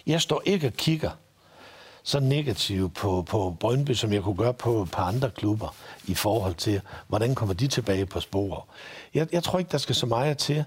jeg står ikke og kigger så negativ på, på Brøndby, som jeg kunne gøre på et par andre klubber, i forhold til, hvordan kommer de tilbage på sporet. Jeg, jeg tror ikke, der skal så meget til.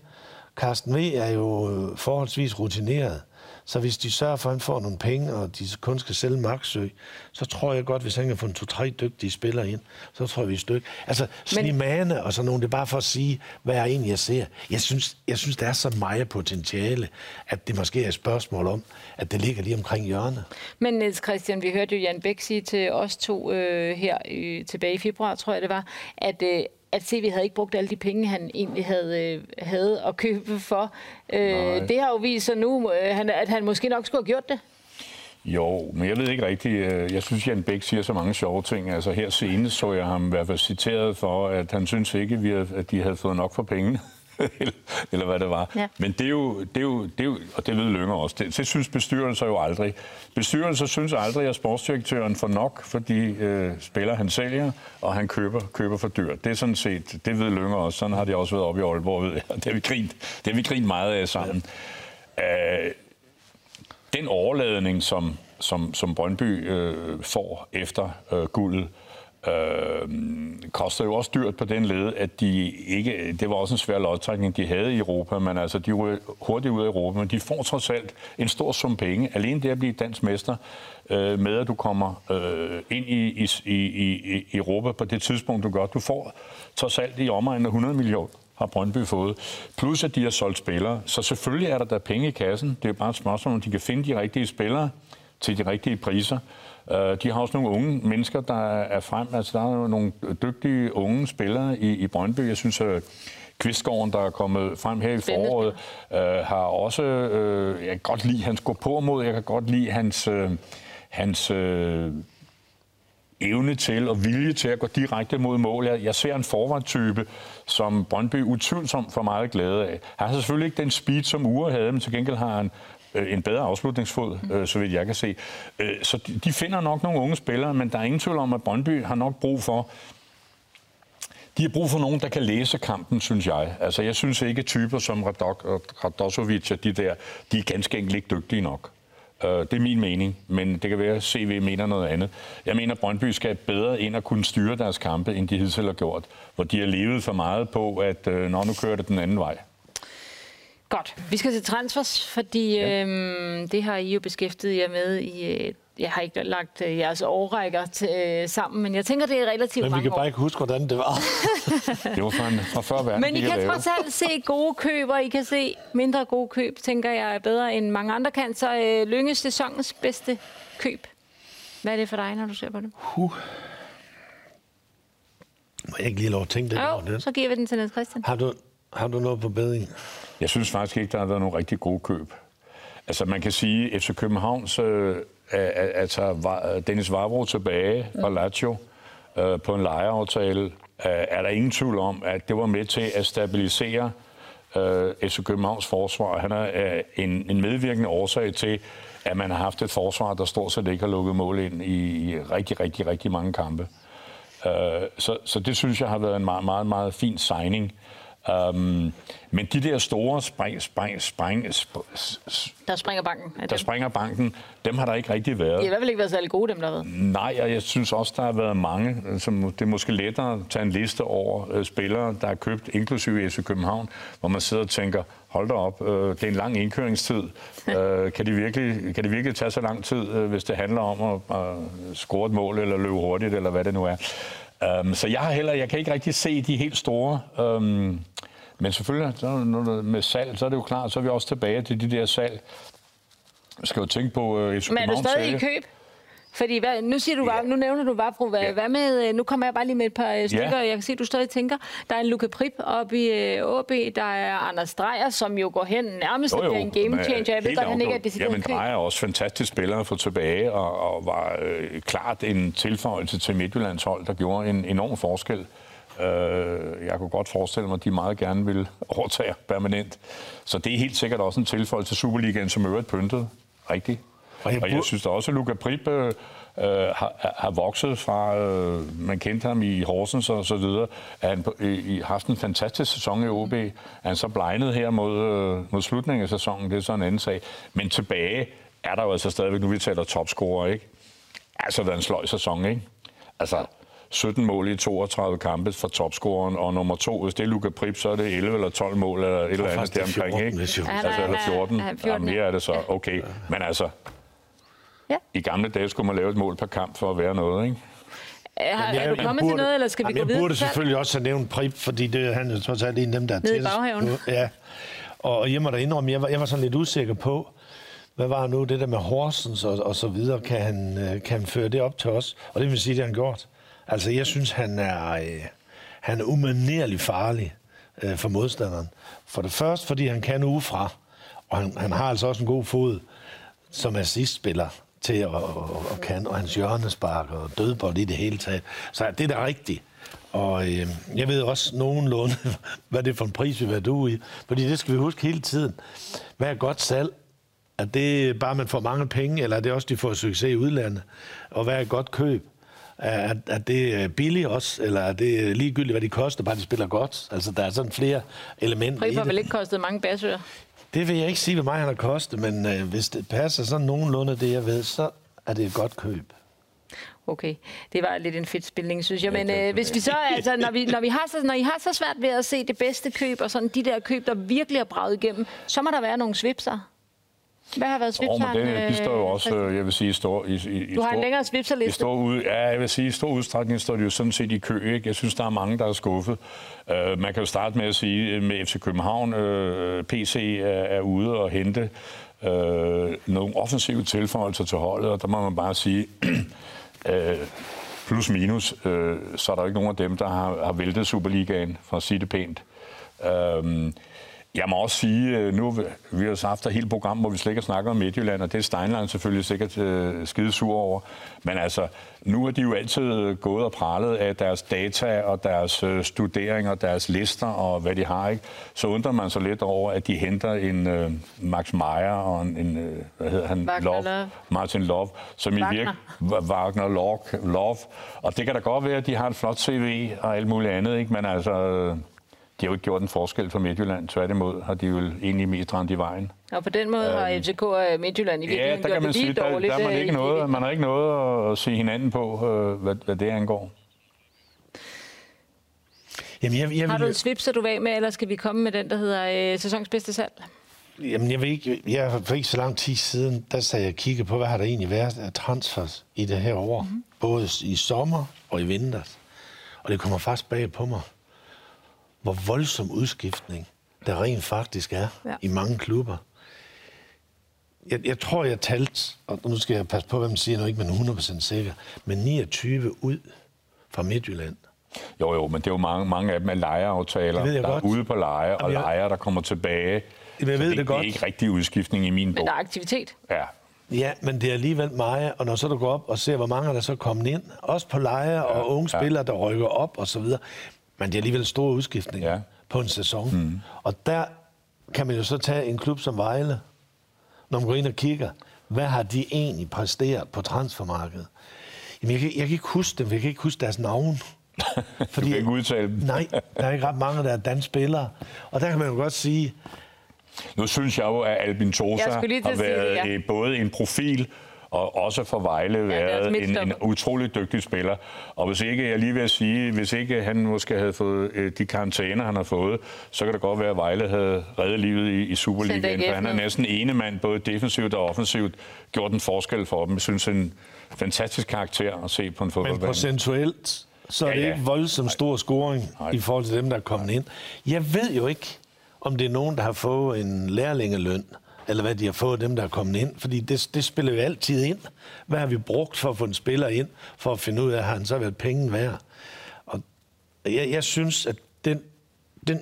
Carsten V. er jo forholdsvis rutineret, så hvis de sørger for, at han får nogle penge, og de kun skal sælge Maxø, så tror jeg godt, hvis han kan få en to-tre dygtige spillere ind, så tror jeg, vi er stykke. Altså, Snimane og sådan nogle, det er bare for at sige, hvad jeg egentlig jeg ser. Jeg synes, jeg synes, der er så meget potentiale, at det måske er et spørgsmål om, at det ligger lige omkring hjørnet. Men Niels Christian, vi hørte jo Jan Bæk sige til os to øh, her øh, tilbage i februar, tror jeg det var, at øh, at CV havde ikke brugt alle de penge, han egentlig havde, øh, havde at købe for. Øh, det har jo vist sig nu, øh, at han måske nok skulle have gjort det. Jo, men jeg ved ikke rigtigt. øh, Jeg synes, Jan Bæk siger så mange sjove ting. Altså her senest så jeg ham i hvert fald citeret for, at han synes ikke, vi at de havde fået nok for pengene. Eller, eller hvad det var. Ja. Men det er, jo, det, er jo, det er jo, og det ved Lynger også, det, det synes bestyrelser jo aldrig. Bestyrelser synes aldrig, at sportsdirektøren får nok for de øh, spillere, han sælger, og han køber, køber for dyrt. Det er sådan set, det ved Lynger også, sådan har de også været oppe i Aalborg, ved jeg. Det har vi grint, det har vi grint meget af sammen. Ja. Øh, den overladning, som, som, som Brøndby øh, får efter øh, guldet, øh, Øhm, koster jo også dyrt på den led, at de ikke, det var også en svær lodtrækning, de havde i Europa, men altså, de var hurtigt ud af Europa, men de får trods alt en stor sum penge. Alene det at blive dansk mester, øh, med at du kommer øh, ind i, i, i, i Europa på det tidspunkt, du gør. Du får trods alt i omegnen af 100 millioner har Brøndby fået. Plus at de har solgt spillere. Så selvfølgelig er der der penge i kassen. Det er bare et spørgsmål, om de kan finde de rigtige spillere til de rigtige priser. Uh, de har også nogle unge mennesker, der er frem. Altså, der er jo nogle dygtige unge spillere i, i Brøndby. Jeg synes, at Kvistgården, der er kommet frem her i foråret, uh, har også... Uh, jeg kan godt lide hans gå på mod. Jeg kan godt lide hans... Uh, hans uh, evne til og vilje til at gå direkte mod mål. Jeg, jeg ser en forvardtype, som Brøndby utvivlsomt får meget glæde af. Han har selvfølgelig ikke den speed, som Ure havde, men til gengæld har han øh, en bedre afslutningsfod, øh, så vidt jeg kan se. Øh, så de, de finder nok nogle unge spillere, men der er ingen tvivl om, at Brøndby har nok brug for de har brug for nogen, der kan læse kampen, synes jeg. Altså, jeg synes ikke, typer som Radok og Radosovic og de der, de er ganske enkelt ikke dygtige nok. Uh, det er min mening, men det kan være, at CV mener noget andet. Jeg mener, at Brøndby skal bedre ind og kunne styre deres kampe, end de hidtil har gjort. Hvor de har levet for meget på, at uh, når nu kører det den anden vej. Godt. Vi skal til transfers, fordi ja. øhm, det har I jo beskæftiget jer med i... øh, Jeg har ikke lagt øh, jeres årrækker til, øh, sammen, men jeg tænker, det er relativt Men vi mange kan år. bare ikke huske, hvordan det var. Det var en, fra før verden, Men I kan trods alt se gode køb, og I kan se mindre gode køb, tænker jeg er bedre end mange andre kan. Så øh, Lynge sæsonens bedste køb. Hvad er det for dig, når du ser på det? Huh. Må jeg ikke lige lov at tænke lidt over det? så giver vi den til Niels Christian. Har du, har du noget på bedring? Jeg synes faktisk ikke, der har været nogle rigtig gode køb. Altså man kan sige, at FC Københavns, øh, altså Dennis Vavro tilbage fra Lazio øh, på en lejeaftale, øh, er der ingen tvivl om, at det var med til at stabilisere øh, FC Københavns forsvar. Han er øh, en, en medvirkende årsag til, at man har haft et forsvar, der stort set ikke har lukket mål ind i, i rigtig, rigtig, rigtig mange kampe. Øh, så, så det synes jeg har været en meget, meget, meget fin signing. Um, men de der store spring, spring, spring, sp- s- Der springer banken. der dem. springer banken, dem har der ikke rigtig De har i været. hvert fald ikke været særlig gode, dem der har været. Nej, og jeg synes også, der har været mange, som det er måske lettere at tage en liste over øh, spillere, der er købt, inklusive FC København, hvor man sidder og tænker, hold da op, øh, det er en lang indkøringstid. øh, kan, det virkelig, kan det virkelig tage så lang tid, øh, hvis det handler om at, at score et mål, eller løbe hurtigt, eller hvad det nu er. Um, så jeg har heller, jeg kan ikke rigtig se de helt store. Um, men selvfølgelig, så, med salg, så er det jo klart, så er vi også tilbage til de der salg. Jeg skal jo tænke på uh, FC Men er du stadig i salg. køb? Fordi hvad, nu, siger du, ja. nu nævner du Vavro. Hvad, ja. hvad med, øh, nu kommer jeg bare lige med et par øh, stykker. Ja. Jeg kan se, du stadig tænker. Der er en Luca Prip oppe i øh, AB. Der er Anders Dreyer, som jo går hen nærmest og bliver en game changer. Jeg ved godt, han ikke er decideret Jamen, køb. Drejer er også fantastisk spiller få tilbage, og, og var øh, klart en tilføjelse til Midtjyllands hold, der gjorde en enorm forskel. Øh, jeg kunne godt forestille mig, at de meget gerne vil overtage permanent. Så det er helt sikkert også en tilføjelse til Superligaen, som øvrigt pyntede rigtigt. Og jeg og jeg synes da også, at Luca Prip øh, øh, har, har vokset fra, øh, man kendte ham i Horsens og så videre, at han i, i haft en fantastisk sæson i OB. Er han så blegnet her mod, øh, mod slutningen af sæsonen, det er så en anden sag. Men tilbage er der jo altså stadigvæk, nu vi taler topscorer, ikke? Altså, været en sløj sæson, ikke? Altså, 17 mål i 32 kampe for topscoreren, og nummer to, hvis det er Luca Prip, så er det 11 eller 12 mål, eller et eller andet det er deromkring, 14, ikke? Ja, Altså, eller nej, 14. nej, 14, Ja, mere er det så. ja. Okay. Men altså, Ja. i gamle dage skulle man lave et mål per kamp for at være noget, ikke? Er, er, Jeg- er du jeg kommet til burde- noget, eller skal vi Jamen, gå jeg videre? burde til salg? selvfølgelig også have nævnt Prip, fordi det er han er trods alt en af dem, der er Nede i til. baghaven. Ja. Og jeg må da indrømme, jeg var, jeg var sådan lidt usikker på, hvad var nu det der med Horsens og, og så videre, kan han, øh, kan han føre det op til os? Og det vil sige, det har han gjort. Altså, jeg synes, han er, øh, Han er umanerlig farlig øh, for modstanderen. For det første, fordi han kan udefra, og han, han har altså også en god fod som assistspiller til at, at, at kan, og hans hjørnespark og dødbold i det hele taget. Så det er da rigtigt. Og øh, jeg ved også nogenlunde, hvad det er for en pris, vi vil du i. Fordi det skal vi huske hele tiden. Hvad er godt salg? Er det bare, man får mange penge, eller er det også, de får succes i udlandet? Og hvad er godt køb? Er, er det billigt også, eller er det ligegyldigt, hvad de koster, bare de spiller godt? Altså, der er sådan flere elementer i har det. vel ikke kostet mange basører? Det vil jeg ikke sige, hvad mig han har kostet, men øh, hvis det passer sådan nogenlunde det, jeg ved, så er det et godt køb. Okay, det var lidt en fedt spilning, synes jeg. Men øh, hvis vi så, altså, når, vi, når, vi har så, når I har så svært ved at se det bedste køb, og sådan de der køb, der virkelig har braget igennem, så må der være nogle svipser. Hvad har været Oh, svipseren? det, de står jo også, Christian? øh, jeg vil sige, står i, i, Du har en stor- længere i svipserliste. stor ud, ja, jeg vil sige, i stor udstrækning står de jo sådan set i kø. Ikke? Jeg synes, der er mange, der er skuffet. Uh, man kan jo starte med at sige, med FC København, uh, PC er, er ude og hente uh, nogle offensive tilføjelser til holdet, og der må man bare sige, uh, plus minus, uh, så er der ikke nogen af dem, der har, har væltet Superligaen, for at sige det pænt. Uh, jeg må også sige, øh, nu vi har haft et helt program, hvor vi slet ikke har snakket om Midtjylland, og det er Steinlein selvfølgelig sikkert øh, skide sur over. Men altså, nu har de jo altid gået og pralet af deres data og deres øh, studeringer, deres lister og hvad de har. Ikke? Så undrer man sig lidt over, at de henter en øh, Max Meyer og en, en øh, hvad hedder han? Wagner Love. Martin Love, som Wagner. i virke, Wagner Love, Love. Og det kan da godt være, at de har en flot CV og alt muligt andet, ikke? men altså... øh, de har jo ikke gjort en forskel for Midtjylland. Tværtimod har de jo egentlig mest ramt i vejen. Og på den måde har FCK og Midtjylland i Ja, virkeligheden der gjort kan man sige, der, dårligt. der er man øh, ikke noget, man har ikke noget at se hinanden på, øh, hvad, hvad det angår. Jamen, jeg, jeg Har du en svipser, du vil af med, eller skal vi komme med den, der hedder øh, sæsons bedste salg? jamen, jeg, vil ikke, jeg for ikke så lang tid siden, der sagde jeg og kiggede på, hvad har der egentlig været af transfers i det her år. Mm-hmm. Både i sommer og i vinter. Og det kommer faktisk bag på mig, hvor voldsom udskiftning der rent faktisk er Ja. i mange klubber. Jeg, jeg tror, jeg talte, og nu skal jeg passe på, hvad man siger, nu ikke men 100% sikker, men 29 ud fra Midtjylland. Jo, jo, men det er jo mange, mange af dem er lejeaftaler, der godt. er ude på leje, og Jamen, jeg- lejere, der kommer tilbage. Jamen, jeg ved det, det godt. Det er ikke rigtig udskiftning i min Men bog. der er aktivitet. Ja. Ja, men det er alligevel meget, og når så du går op og ser, hvor mange der så er kommet ind, også på lejer ja, og unge ja. spillere, der rykker op og så videre, men det er alligevel store udskiftninger Ja. ja. på en sæson. Mm. Og der kan man jo så tage en klub som Vejle, når man går ind og kigger, hvad har de egentlig præsteret på transfermarkedet? Jamen, jeg kan, jeg kan ikke huske dem, jeg kan ikke huske deres navn. Du kan ikke udtale dem. Nej, der er ikke ret mange, der er danske spillere. Og der kan man jo godt sige, Nu synes jeg jo, at Albin Tosa skulle lige til har at sige været ja. både en profil og også for Vejle deres været en, en utrolig dygtig spiller. Og hvis ikke, jeg lige vil sige, hvis ikke han måske havde fået øh, de karantæner, han har fået, så kan det godt være, at Vejle havde reddet livet i, i Superligaen. For han er næsten ene mand, både defensivt og offensivt, gjort en forskel for dem. Jeg synes, en fantastisk karakter at se på en Men fodboldbane. procentuelt, så er Ja, det ja. ikke voldsomt stor scoring Nej. i forhold til dem, der er kommet ind. Jeg ved jo ikke, om det er nogen, der har fået en lærlingeløn, eller hvad de har fået dem, der er kommet ind. Fordi det, det spiller jo altid ind. Hvad har vi brugt for at få en spiller ind, for at finde ud af, har han så været penge værd? Og jeg, jeg synes, at den, den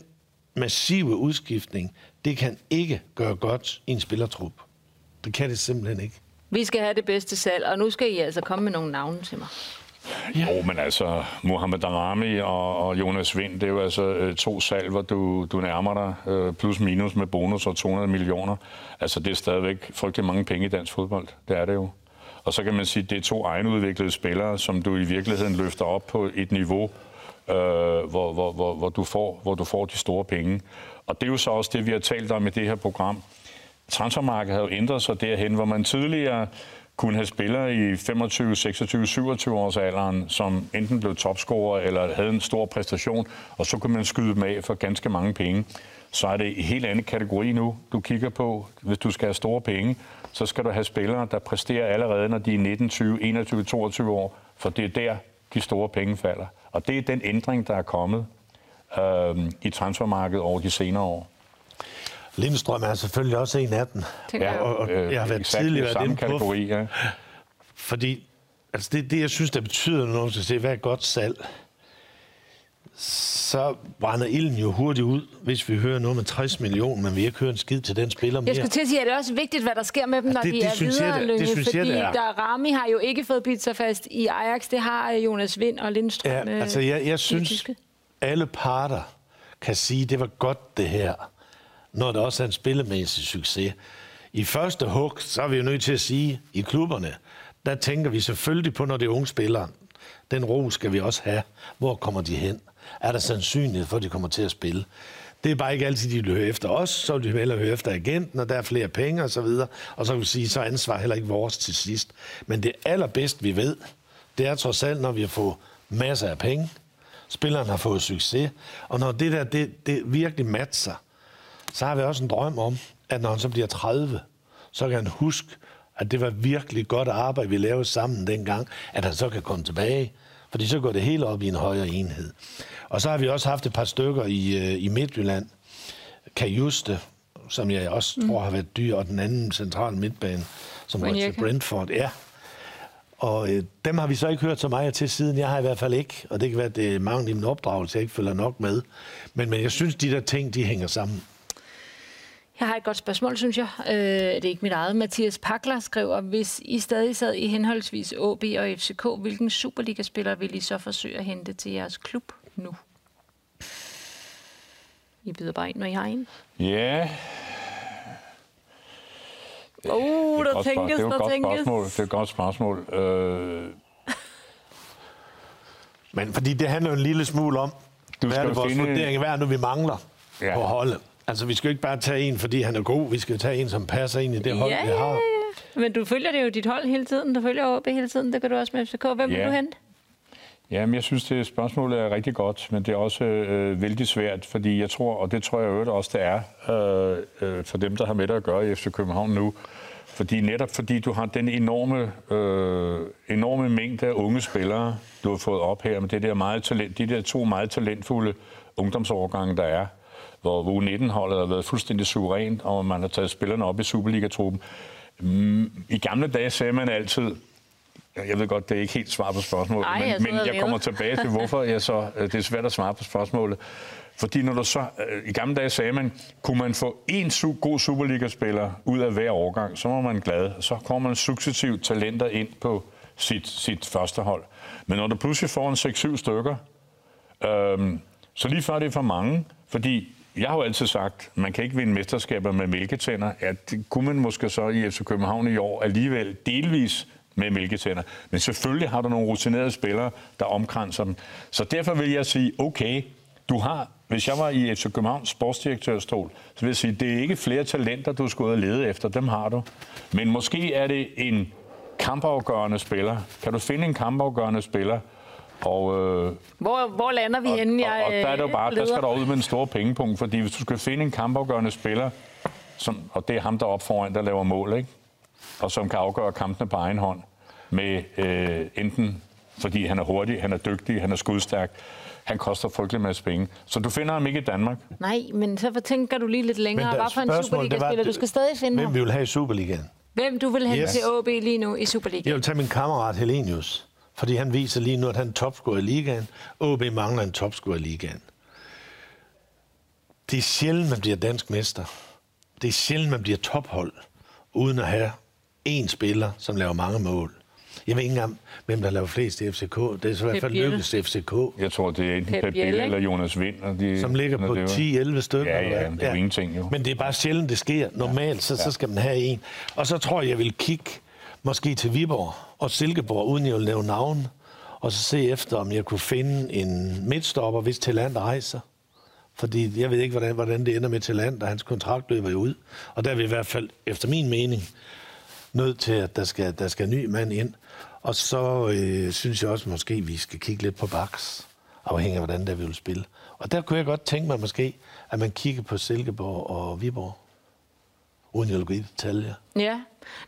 massive udskiftning, det kan ikke gøre godt i en spillertrup. Det kan det simpelthen ikke. Vi skal have det bedste salg, og nu skal I altså komme med nogle navne til mig. Jo, men altså, Mohamed Darami og, og Jonas Vind, det er jo altså øh, to salver, du, du nærmer dig, øh, plus minus med bonus og 200 millioner. Altså, det er stadigvæk frygtelig mange penge i dansk fodbold. Det er det jo. Og så kan man sige, at det er to egenudviklede spillere, som du i virkeligheden løfter op på et niveau, øh, hvor, hvor, hvor, hvor, du får, hvor du får de store penge. Og det er jo så også det, vi har talt om i det her program. Transfermarkedet har jo ændret sig derhen, hvor man tidligere kunne have spillere i 25, 26, 27 års alderen, som enten blev topscorer eller havde en stor præstation, og så kunne man skyde dem af for ganske mange penge. Så er det en helt anden kategori nu, du kigger på. Hvis du skal have store penge, så skal du have spillere, der præsterer allerede, når de er 19, 20, 21, 22 år, for det er der, de store penge falder. Og det er den ændring, der er kommet øh, i transfermarkedet over de senere år. Lindstrøm er selvfølgelig også en af dem. Jeg. og, og øh, jeg har været tidligere været samme inde på, kategori, ja. Fordi altså det, det, jeg synes, der betyder, når man skal se, hvad er godt salg, så brænder ilden jo hurtigt ud, hvis vi hører noget med 60 millioner, men vi ikke hører en skid til den spiller mere. Jeg skulle til at sige, at det er også vigtigt, hvad der sker med dem, når det- de det er synes jeg, videre det- det Lønge, synes jeg, fordi det er. der Rami har jo ikke fået bidt sig fast i Ajax. Det har Jonas Vind og Lindstrøm. Ja, øh, altså jeg, jeg synes, alle parter kan sige, at det var godt det her, når det også er en spillemæssig succes. I første hug, så er vi jo nødt til at sige, i klubberne, der tænker vi selvfølgelig på, når det er unge spillere. Den ro skal vi også have. Hvor kommer de hen? Er der sandsynlighed for, at de kommer til at spille? Det er bare ikke altid, de vil høre efter os, så vil de hellere høre efter agenten, og der er flere penge osv. Og, så og så kan vi sige, så er ansvar heller ikke vores til sidst. Men det allerbedste, vi ved, det er trods alt, når vi har fået masser af penge, spilleren har fået succes, og når det der det, det virkelig matcher, så har vi også en drøm om, at når han så bliver 30, så kan han huske, at det var virkelig godt arbejde, vi lavede sammen dengang, at han så kan komme tilbage. Fordi så går det hele op i en højere enhed. Og så har vi også haft et par stykker i, øh, i Midtjylland. Kajuste, som jeg også mm. tror har været dyr, og den anden centrale midtbane, som var til. Brentford. Ja, og øh, dem har vi så ikke hørt så meget til siden. Jeg har i hvert fald ikke, og det kan være, at det er mange i min opdragelse, jeg ikke følger nok med. Men, men jeg synes, de der ting, de hænger sammen. Jeg har et godt spørgsmål, synes jeg. Øh, det er ikke mit eget. Mathias Pakler skriver, hvis I stadig sad i henholdsvis AB og FCK, hvilken Superliga-spiller vil I så forsøge at hente til jeres klub nu? I byder bare ind, når I har en. Ja, Åh, oh, det er der et godt tænkes, spørgsmål. det er jo et der godt tænkes. spørgsmål. Det er et godt spørgsmål. Øh, Men fordi det handler jo en lille smule om, Du hvad er det vores finde- vurdering, hvad er det nu, vi mangler ja. på holdet. Altså, vi skal jo ikke bare tage en, fordi han er god. Vi skal tage en, som passer ind i det hold, Ja, vi ja, har. ja. Men du følger det jo dit hold hele tiden. Du følger AB hele tiden. Det kan du også med FCK. Hvem vil Ja. du hente? Jamen, jeg synes, det spørgsmål er rigtig godt, men det er også øh, vældig svært, fordi jeg tror, og det tror jeg øvrigt også, det er øh, øh, for dem, der har med det at gøre i FC København nu, fordi netop fordi du har den enorme, øh, enorme mængde af unge spillere, du har fået op her, med det der meget talent, de der to meget talentfulde ungdomsårgange, der er, hvor U19-holdet har været fuldstændig suverænt, og man har taget spillerne op i Superliga-truppen. Mm, I gamle dage sagde man altid, jeg ved godt, det er ikke helt svar på spørgsmålet, Ej, jeg men, men jeg kommer tilbage til, hvorfor jeg så, øh, det er svært at svare på spørgsmålet. Fordi når du så, øh, i gamle dage sagde man, kunne man få en su- god Superliga-spiller ud af hver årgang, så var man glad. Så kommer man successivt talenter ind på sit, sit første hold. Men når du pludselig får en 6-7 stykker, øhm, så lige før det er for mange, fordi jeg har jo altid sagt, man kan ikke vinde mesterskaber med mælketænder. At det kunne man måske så i FC København i år alligevel delvis med mælketænder. Men selvfølgelig har du nogle rutinerede spillere, der omkranser dem. Så derfor vil jeg sige, okay, du har, hvis jeg var i FC Københavns sportsdirektørstol, så vil jeg sige, det er ikke flere talenter, du skal ud og lede efter, dem har du. Men måske er det en kampafgørende spiller. Kan du finde en kampafgørende spiller, og, øh, Hvor, hvor lander vi henne? og, Jeg, og der er det jo øh, bare, der leder. skal der ud med en stor pengepunkt, fordi hvis du skal finde en kampafgørende spiller, som, og det er ham, der er op foran, der laver mål, ikke? og som kan afgøre kampene på egen hånd, med øh, enten fordi han er hurtig, han er dygtig, han er skudstærk, han koster frygtelig masse penge. Så du finder ham ikke i Danmark. Nej, men så tænker du lige lidt længere. der Hvad for en Superliga-spiller? Du skal stadig finde Hvem ham. vi vil have i Superligaen? Hvem du vil hente Yes. til AB lige nu i Superliga? Jeg vil tage min kammerat Helenius, fordi han viser lige nu, at han er topscorer i ligaen. OB mangler en topscorer i ligaen. Det er sjældent, man bliver dansk mester. Det er sjældent, man bliver tophold, uden at have én spiller, som laver mange mål. Jeg ved ikke engang, hvem der laver flest i FCK. Det er så i hvert fald lykkedes FCK, Jeg tror, det er enten Pep Pep Biel, eller Jonas Vind. Og de, som ligger på det var- 10-11 stykker. Ja, eller ja, det er jo ingenting, jo. Men det er bare sjældent, det sker. Normalt, så, så skal man have en. Og så tror jeg, jeg vil kigge måske til Viborg og Silkeborg, uden jeg vil lave navn, og så se efter, om jeg kunne finde en midtstopper, hvis Talant rejser. Fordi jeg ved ikke, hvordan, hvordan det ender med Talant, og hans kontrakt løber jo ud. Og der er vi i hvert fald, efter min mening, nødt til, at der skal, der skal en ny mand ind. Og så øh, synes jeg også, måske vi skal kigge lidt på baks, afhængig af, hvordan der vi vil spille. Og der kunne jeg godt tænke mig måske, at man kigger på Silkeborg og Viborg, uden jeg vil gå i detaljer. Ja,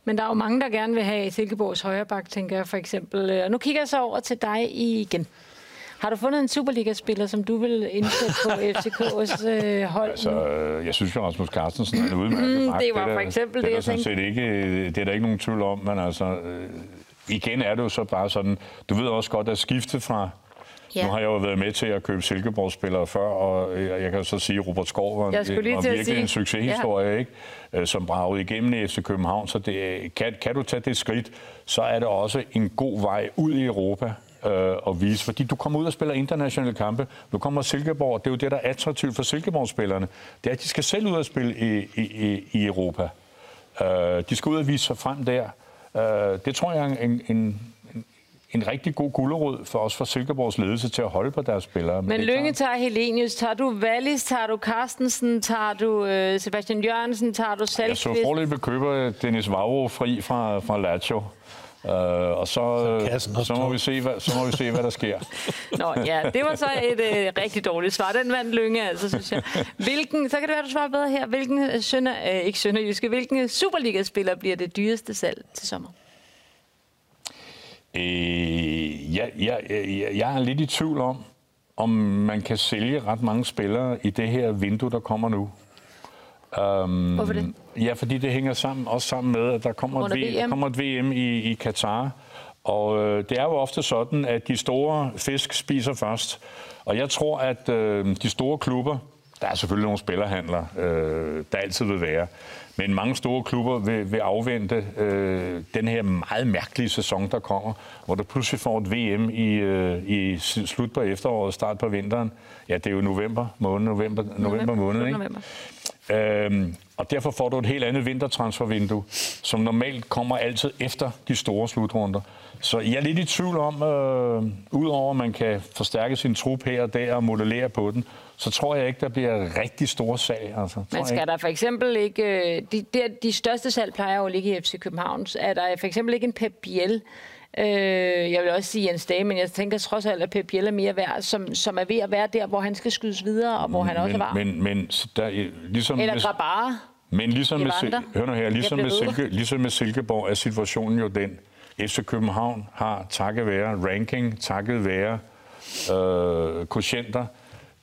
men der er jo mange, der gerne vil have Silkeborgs højreback, tænker jeg for eksempel. Øh, Og nu kigger jeg så over til dig igen. Har du fundet en Superliga-spiller, som du vil indsætte på FCK's øh, hold? Altså, øh, jeg synes jo, Rasmus Carstensen er en udmærket Mm, bak. det var for eksempel det. det, jeg tænkte. set ikke, det er der ikke nogen tvivl om, men altså, øh, igen er det jo så bare sådan, du ved også godt, at skifte fra Ja. Nu har jeg jo været med til at købe Silkeborg-spillere før, og jeg kan så sige, at Robert Skov var, var virkelig sige. en succeshistorie, ja. ikke? Øh, som bragede igennem i FC København. Så det, kan, kan du tage det skridt, så er det også en god vej ud i Europa øh, at vise. Fordi du kommer ud og spiller internationale kampe. Nu kommer Silkeborg, det er jo det, der er attraktivt for Silkeborg-spillerne. Det er, at de skal selv ud og spille i, i, i, i Europa. Øh, de skal ud og vise sig frem der. Øh, det tror jeg er en, en, en, rigtig god gulderod for os for Silkeborgs ledelse til at holde på deres spillere. Men det Lønge tager Helenius, tager du Wallis, tager du Carstensen, tager du øh, Sebastian Jørgensen, tager du Jeg Salkvist? så forløbet køber Dennis Vavro fri fra, fra Lazio. Uh, og så, så, så, må vi se, hvad, så må vi se, hvad der sker. Nå ja, det var så et øh, rigtig dårligt svar. Den vandt Lønge, altså, synes jeg. Hvilken, så kan det være, du svarer bedre her. Hvilken øh, sønder, øh, ikke sønderjyske, hvilken Superliga-spiller bliver det dyreste salg til sommer? Øh, jeg, jeg, jeg, jeg er lidt i tvivl om, om man kan sælge ret mange spillere i det her vindue, der kommer nu. Um, Hvorfor det? Ja, fordi det hænger sammen, også sammen med, at der kommer, et, der VM. kommer et VM i, i Katar. Og øh, det er jo ofte sådan, at de store fisk spiser først. Og jeg tror, at øh, de store klubber, der er selvfølgelig nogle spillerhandler, øh, der altid vil være, men mange store klubber vil, vil afvente øh, den her meget mærkelige sæson, der kommer, hvor der pludselig får et VM i, øh, i slut på efteråret, start på vinteren. Ja, det er jo november måned, november, november måned, ikke? November. Øhm, og derfor får du et helt andet vintertransfervindue, som normalt kommer altid efter de store slutrunder. Så jeg er lidt i tvivl om, øh, udover at man kan forstærke sin trup her og der og modellere på den, så tror jeg ikke, der bliver rigtig store sag. Altså, tror Men skal der for eksempel ikke... øh, De, de, de største salg plejer jo at ligge i FC København. Er der for eksempel ikke en Pep Biel? Øh, jeg vil også sige Jens Dage, men jeg tænker trods alt, at Pep Biel er mere værd, som, som er ved at være der, hvor han skal skydes videre, og hvor han også var. men, men, men der, ligesom Eller med- Grabara. Men ligesom med, hør nu her, ligesom med. Silke, ligesom med Silkeborg er situationen jo den. FC København har takket være ranking, takket være øh, quotienter,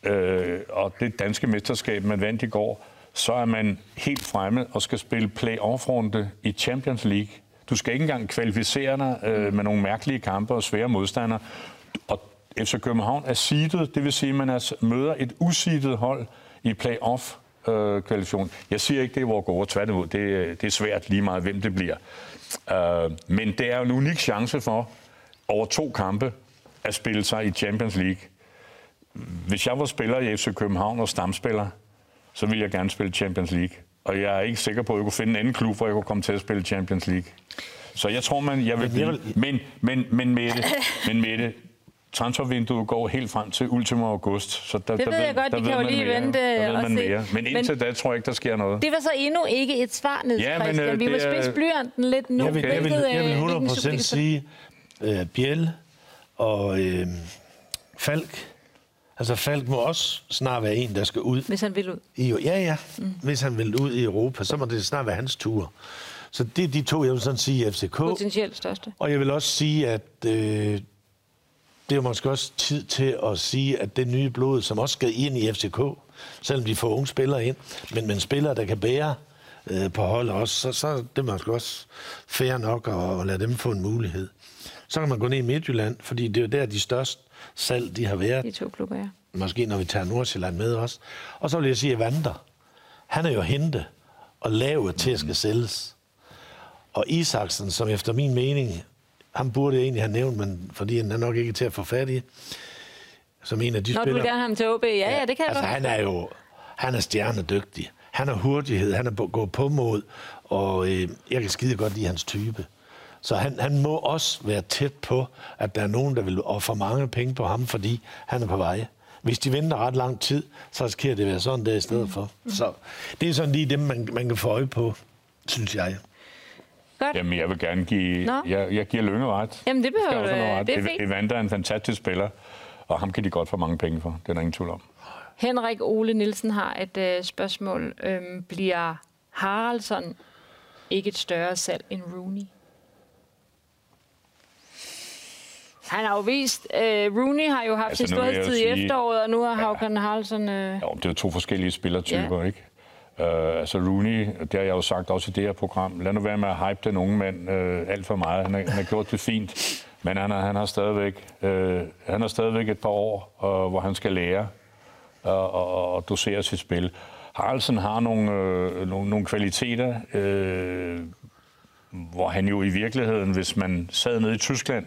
øh, og det danske mesterskab, man vandt i går, så er man helt fremme og skal spille play-off-runde i Champions League. Du skal ikke engang kvalificere dig øh, med nogle mærkelige kampe og svære modstandere. Og FC København er seedet, det vil sige, at man er, møder et useedet hold i play-off øh, kvalifikation. Jeg siger ikke, det er hvor går tværtimod. Det, er- det er svært lige meget, hvem det bliver. Øh, men det er en unik chance for over to kampe at spille sig i Champions League. Hvis jeg var spiller i FC København og stamspiller, så ville jeg gerne spille Champions League. Og jeg er ikke sikker på, at jeg kunne finde en anden klub, hvor jeg kunne komme til at spille Champions League. Så jeg tror, man, jeg vil Men blive... Men, men, men med det, men med det, transfervinduet går helt frem til ultimo august. Så der, Det der ved jeg godt, der de ved kan jo lige mere. vente Der ved og man se. mere. Men Men- indtil da tror jeg ikke, der sker noget. Det var så endnu ikke et svar, Niels Ja, men, Christian. øh, Vi må er- spidse blyanten lidt nu. Jeg vil, jeg vil, jeg vil øh, hvilken 100% Superliga- sige, uh, Biel og øh, Falk, altså Falk må også snart være en, der skal ud. Hvis han vil ud. I, ja, ja. Mm. Hvis han vil ud i Europa, så må det snart være hans tur. Så det er de to, jeg vil sådan sige FCK. Potentielt største. Og jeg vil også sige, at øh, det er måske også tid til at sige, at det nye blod, som også skal ind i FCK, selvom de får unge spillere ind, men, men spillere, der kan bære øh, på holdet også, så, så er det måske også fair nok at, at lade dem få en mulighed. Så kan man gå ned i Midtjylland, fordi det er jo der, de største salg, de har været. De to klubber, ja. Måske når vi tager Nordsjælland med også. Og så vil jeg sige, at Vander, han er jo hente og lavet til at skal sælges. Og Isaksen, som efter min mening, han burde jeg egentlig have nævnt, men fordi han er nok ikke til at få fat i, som en af de Nå, du spillere. vil gerne ham til OB. Ja, ja, det kan altså, han er jo han er stjernedygtig. Han har hurtighed, han er gået på mod, og øh, jeg kan skide godt lide hans type. Så han, han må også være tæt på, at der er nogen, der vil ofre mange penge på ham, fordi han er på vej. Hvis de venter ret lang tid, så risikerer det at være sådan der i stedet for. Så det er sådan lige dem, man, man kan få øje på, synes jeg. Godt. Jamen, jeg vil gerne give... Nå. Jeg, jeg giver Lønge ret. Jamen, det behøver du- ret. det er fint. Evander er en fantastisk spiller, og ham kan de godt få mange penge for. Det er der ingen tvivl om. Henrik Ole Nielsen har et øh, spørgsmål. Øhm, bliver Haraldsson ikke et større salg end Rooney? Han har jo vist, øh, Rooney har jo haft Altså, jo storhedstid i sige- efteråret, og nu har Hauken Haraldsson... Øh, Jo, det er to forskellige spillertyper, ja. ikke? Uh, altså Rooney, det har jeg jo sagt også i det her program, lad nu være med at hype den unge mand uh, alt for meget. Han har, han har gjort det fint. Men han har, han har, stadigvæk, øh, han har stadigvæk et par år, øh, hvor han skal lære og, og, og dosere sit spil. Haraldsen har nogle, øh, nogle, nogle kvaliteter, øh, hvor han jo i virkeligheden, hvis man sad nede i Tyskland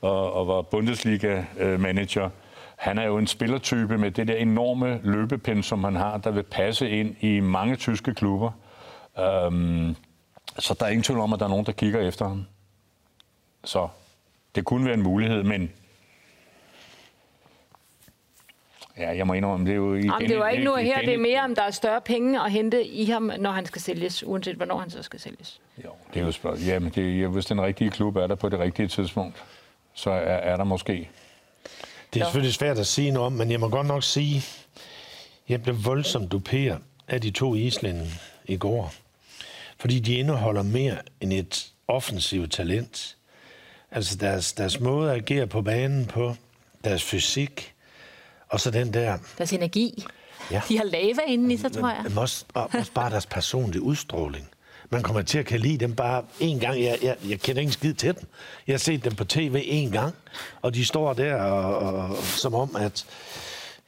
og, og var Bundesliga-manager, han er jo en spillertype med det der enorme løbepind, som han har, der vil passe ind i mange tyske klubber. Um, så der er ingen tvivl om, at der er nogen, der kigger efter ham. Så det kunne være en mulighed, men Ja, jeg må indrømme, det er jo... Igen, Jamen, det jo ikke nu her, det er mere, om der er større penge at hente i ham, når han skal sælges, uanset hvornår han så skal sælges. Jo, det er jo spørgsmål. Jamen, det, er, hvis den rigtige klub er der på det rigtige tidspunkt, så er, er der måske. Det er selvfølgelig svært at sige noget om, men jeg må godt nok sige, jeg blev voldsomt duperet af de to islændinge i går. Fordi de indeholder mere end et offensivt talent. Altså deres, deres måde at agere på banen på, deres fysik, og så den der... Deres energi. Ja. De har lava inden i sig, tror jeg. Men også, også bare deres personlige udstråling. Man kommer til at kan lide dem bare en gang. Jeg, jeg, jeg kender ingen skid til dem. Jeg har set dem på tv en gang, og de står der og, og, som om, at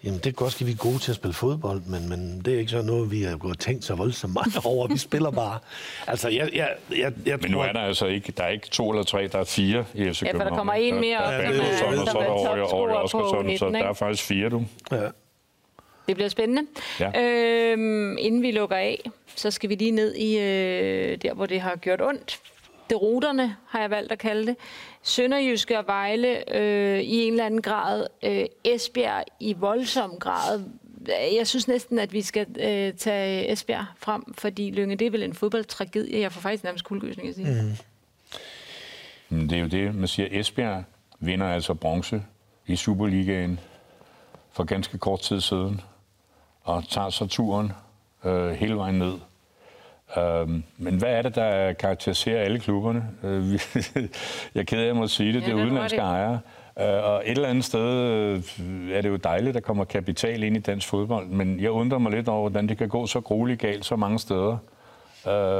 Jamen, det er godt, at vi er gode til at spille fodbold, men, men det er ikke så noget, vi har gået tænkt så voldsomt meget over. Vi spiller bare. Altså, jeg, jeg, jeg, jeg men nu tror, er der altså ikke, der er ikke to eller tre, der er fire i FC Ja, for der kommer en mere der, der, er- sådan, og så er der som er sådan, så 19, der er ikke? faktisk fire, du. Ja. Det bliver spændende. Ja. Øhm, inden vi lukker af, så skal vi lige ned i øh, der, hvor det har gjort ondt. Det ruterne, har jeg valgt at kalde det. Sønderjyske og Vejle øh, i en eller anden grad. Øh, Esbjerg i voldsom grad. Jeg synes næsten, at vi skal øh, tage Esbjerg frem, fordi Lønge, det er vel en fodboldtragedie. Jeg får faktisk nærmest kuldegysning at sige. Mm. Men Det er jo det, man siger. Esbjerg vinder altså bronze i Superligaen for ganske kort tid siden, og tager så turen øh, hele vejen ned. Um, men hvad er det, der karakteriserer alle klubberne? Uh, vi- jeg er ked af at måtte sige det. Ja, det er udenlandske det? ejere. Uh, og et eller andet sted uh, er det jo dejligt, at der kommer kapital ind i dansk fodbold. Men jeg undrer mig lidt over, hvordan det kan gå så grueligt galt så mange steder.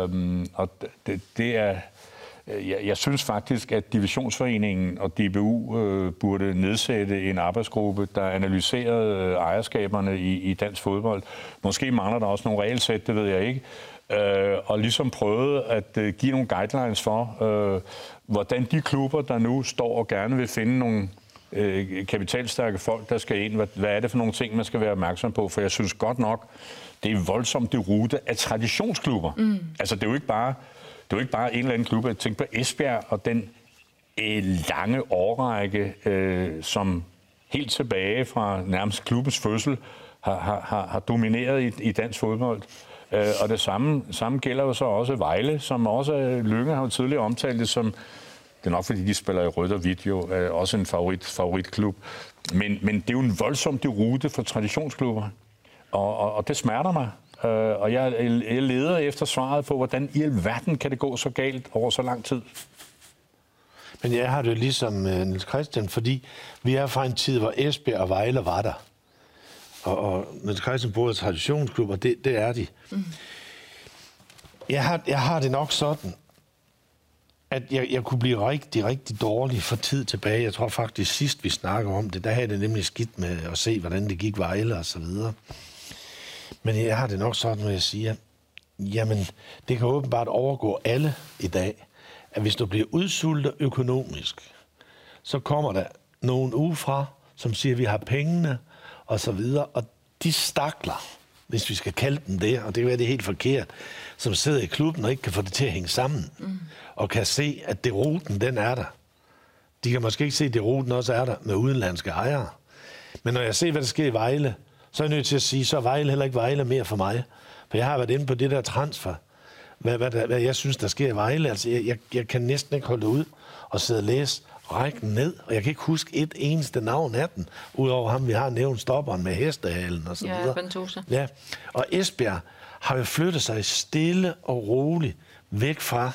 Um, og det, det er... Jeg, jeg synes faktisk, at Divisionsforeningen og DBU øh, burde nedsætte en arbejdsgruppe, der analyserede øh, ejerskaberne i, i dansk fodbold. Måske mangler der også nogle regelsæt, det ved jeg ikke. Øh, og ligesom prøvede at øh, give nogle guidelines for, øh, hvordan de klubber, der nu står og gerne vil finde nogle øh, kapitalstærke folk, der skal ind, hvad, hvad er det for nogle ting, man skal være opmærksom på? For jeg synes godt nok, det er voldsomt det rute af traditionsklubber. Mm. Altså det er jo ikke bare det er ikke bare en eller anden klub. Jeg på Esbjerg og den øh, lange årrække, øh, som helt tilbage fra nærmest klubbens fødsel har, har, har, har domineret i, i dansk fodbold. Øh, og det samme, samme gælder jo så også Vejle, som også øh, Lønge har jo tidligere omtalt det som, det er nok fordi, de spiller i rødt og hvidt jo, øh, også en favorit, favoritklub. Men, men det er jo en voldsom rute for traditionsklubber, og, og, og det smerter mig. Øh, og jeg, jeg leder efter svaret på, hvordan i alverden kan det gå så galt over så lang tid. Men jeg har det ligesom øh, Niels Christian, fordi vi er fra en tid, hvor Esbjerg og Vejle var der. Og, og Niels Christian bor i traditionsklubber, det, det er de. Mm. Jeg, har, jeg har det nok sådan, at jeg, jeg kunne blive rigtig, rigtig dårlig for tid tilbage. Jeg tror faktisk sidst, vi snakker om det, der havde det nemlig skidt med at se, hvordan det gik Vejle og så videre. Men jeg har det nok sådan, når jeg siger, jamen, det kan åbenbart overgå alle i dag, at hvis du bliver udsultet økonomisk, så kommer der nogen uge fra, som siger, at vi har pengene, og så videre, og de stakler, hvis vi skal kalde dem det, og det kan være det helt forkert, som sidder i klubben og ikke kan få det til at hænge sammen, mm. og kan se, at det ruten, den er der. De kan måske ikke se, at det ruten også er der med udenlandske ejere. Men når jeg ser, hvad der sker i Vejle, så er jeg nødt til at sige, så er Vejle heller ikke Vejle mere for mig. For jeg har været inde på det der transfer. Hvad, hvad, der, hvad jeg synes, der sker i Vejle. Altså, jeg, jeg, jeg kan næsten ikke holde det ud og sidde og læse rækken ned. Og jeg kan ikke huske et eneste navn af den, udover ham, vi har nævnt stopperen med hestehalen og så Ja, videre. Ja, og Esbjerg har jo flyttet sig stille og roligt væk fra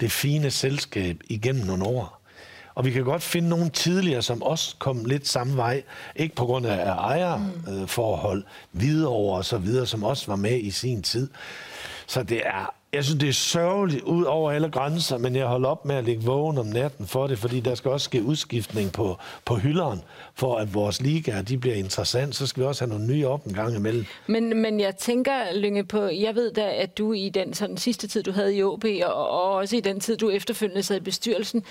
det fine selskab igennem nogle år. Og vi kan godt finde nogle tidligere, som også kom lidt samme vej. Ikke på grund af ejerforhold, mm. videre og så videre, som også var med i sin tid. Så det er Jeg synes, det er sørgeligt ud over alle grænser, men jeg holder op med at ligge vågen om natten for det, fordi der skal også ske udskiftning på, på hylderen, for at vores ligaer de bliver interessant. Så skal vi også have nogle nye op en gang imellem. Men, men jeg tænker, Lynge, på, jeg ved da, at du i den sådan, sidste tid, du havde i OB, og, og også i den tid, du efterfølgende sad i bestyrelsen,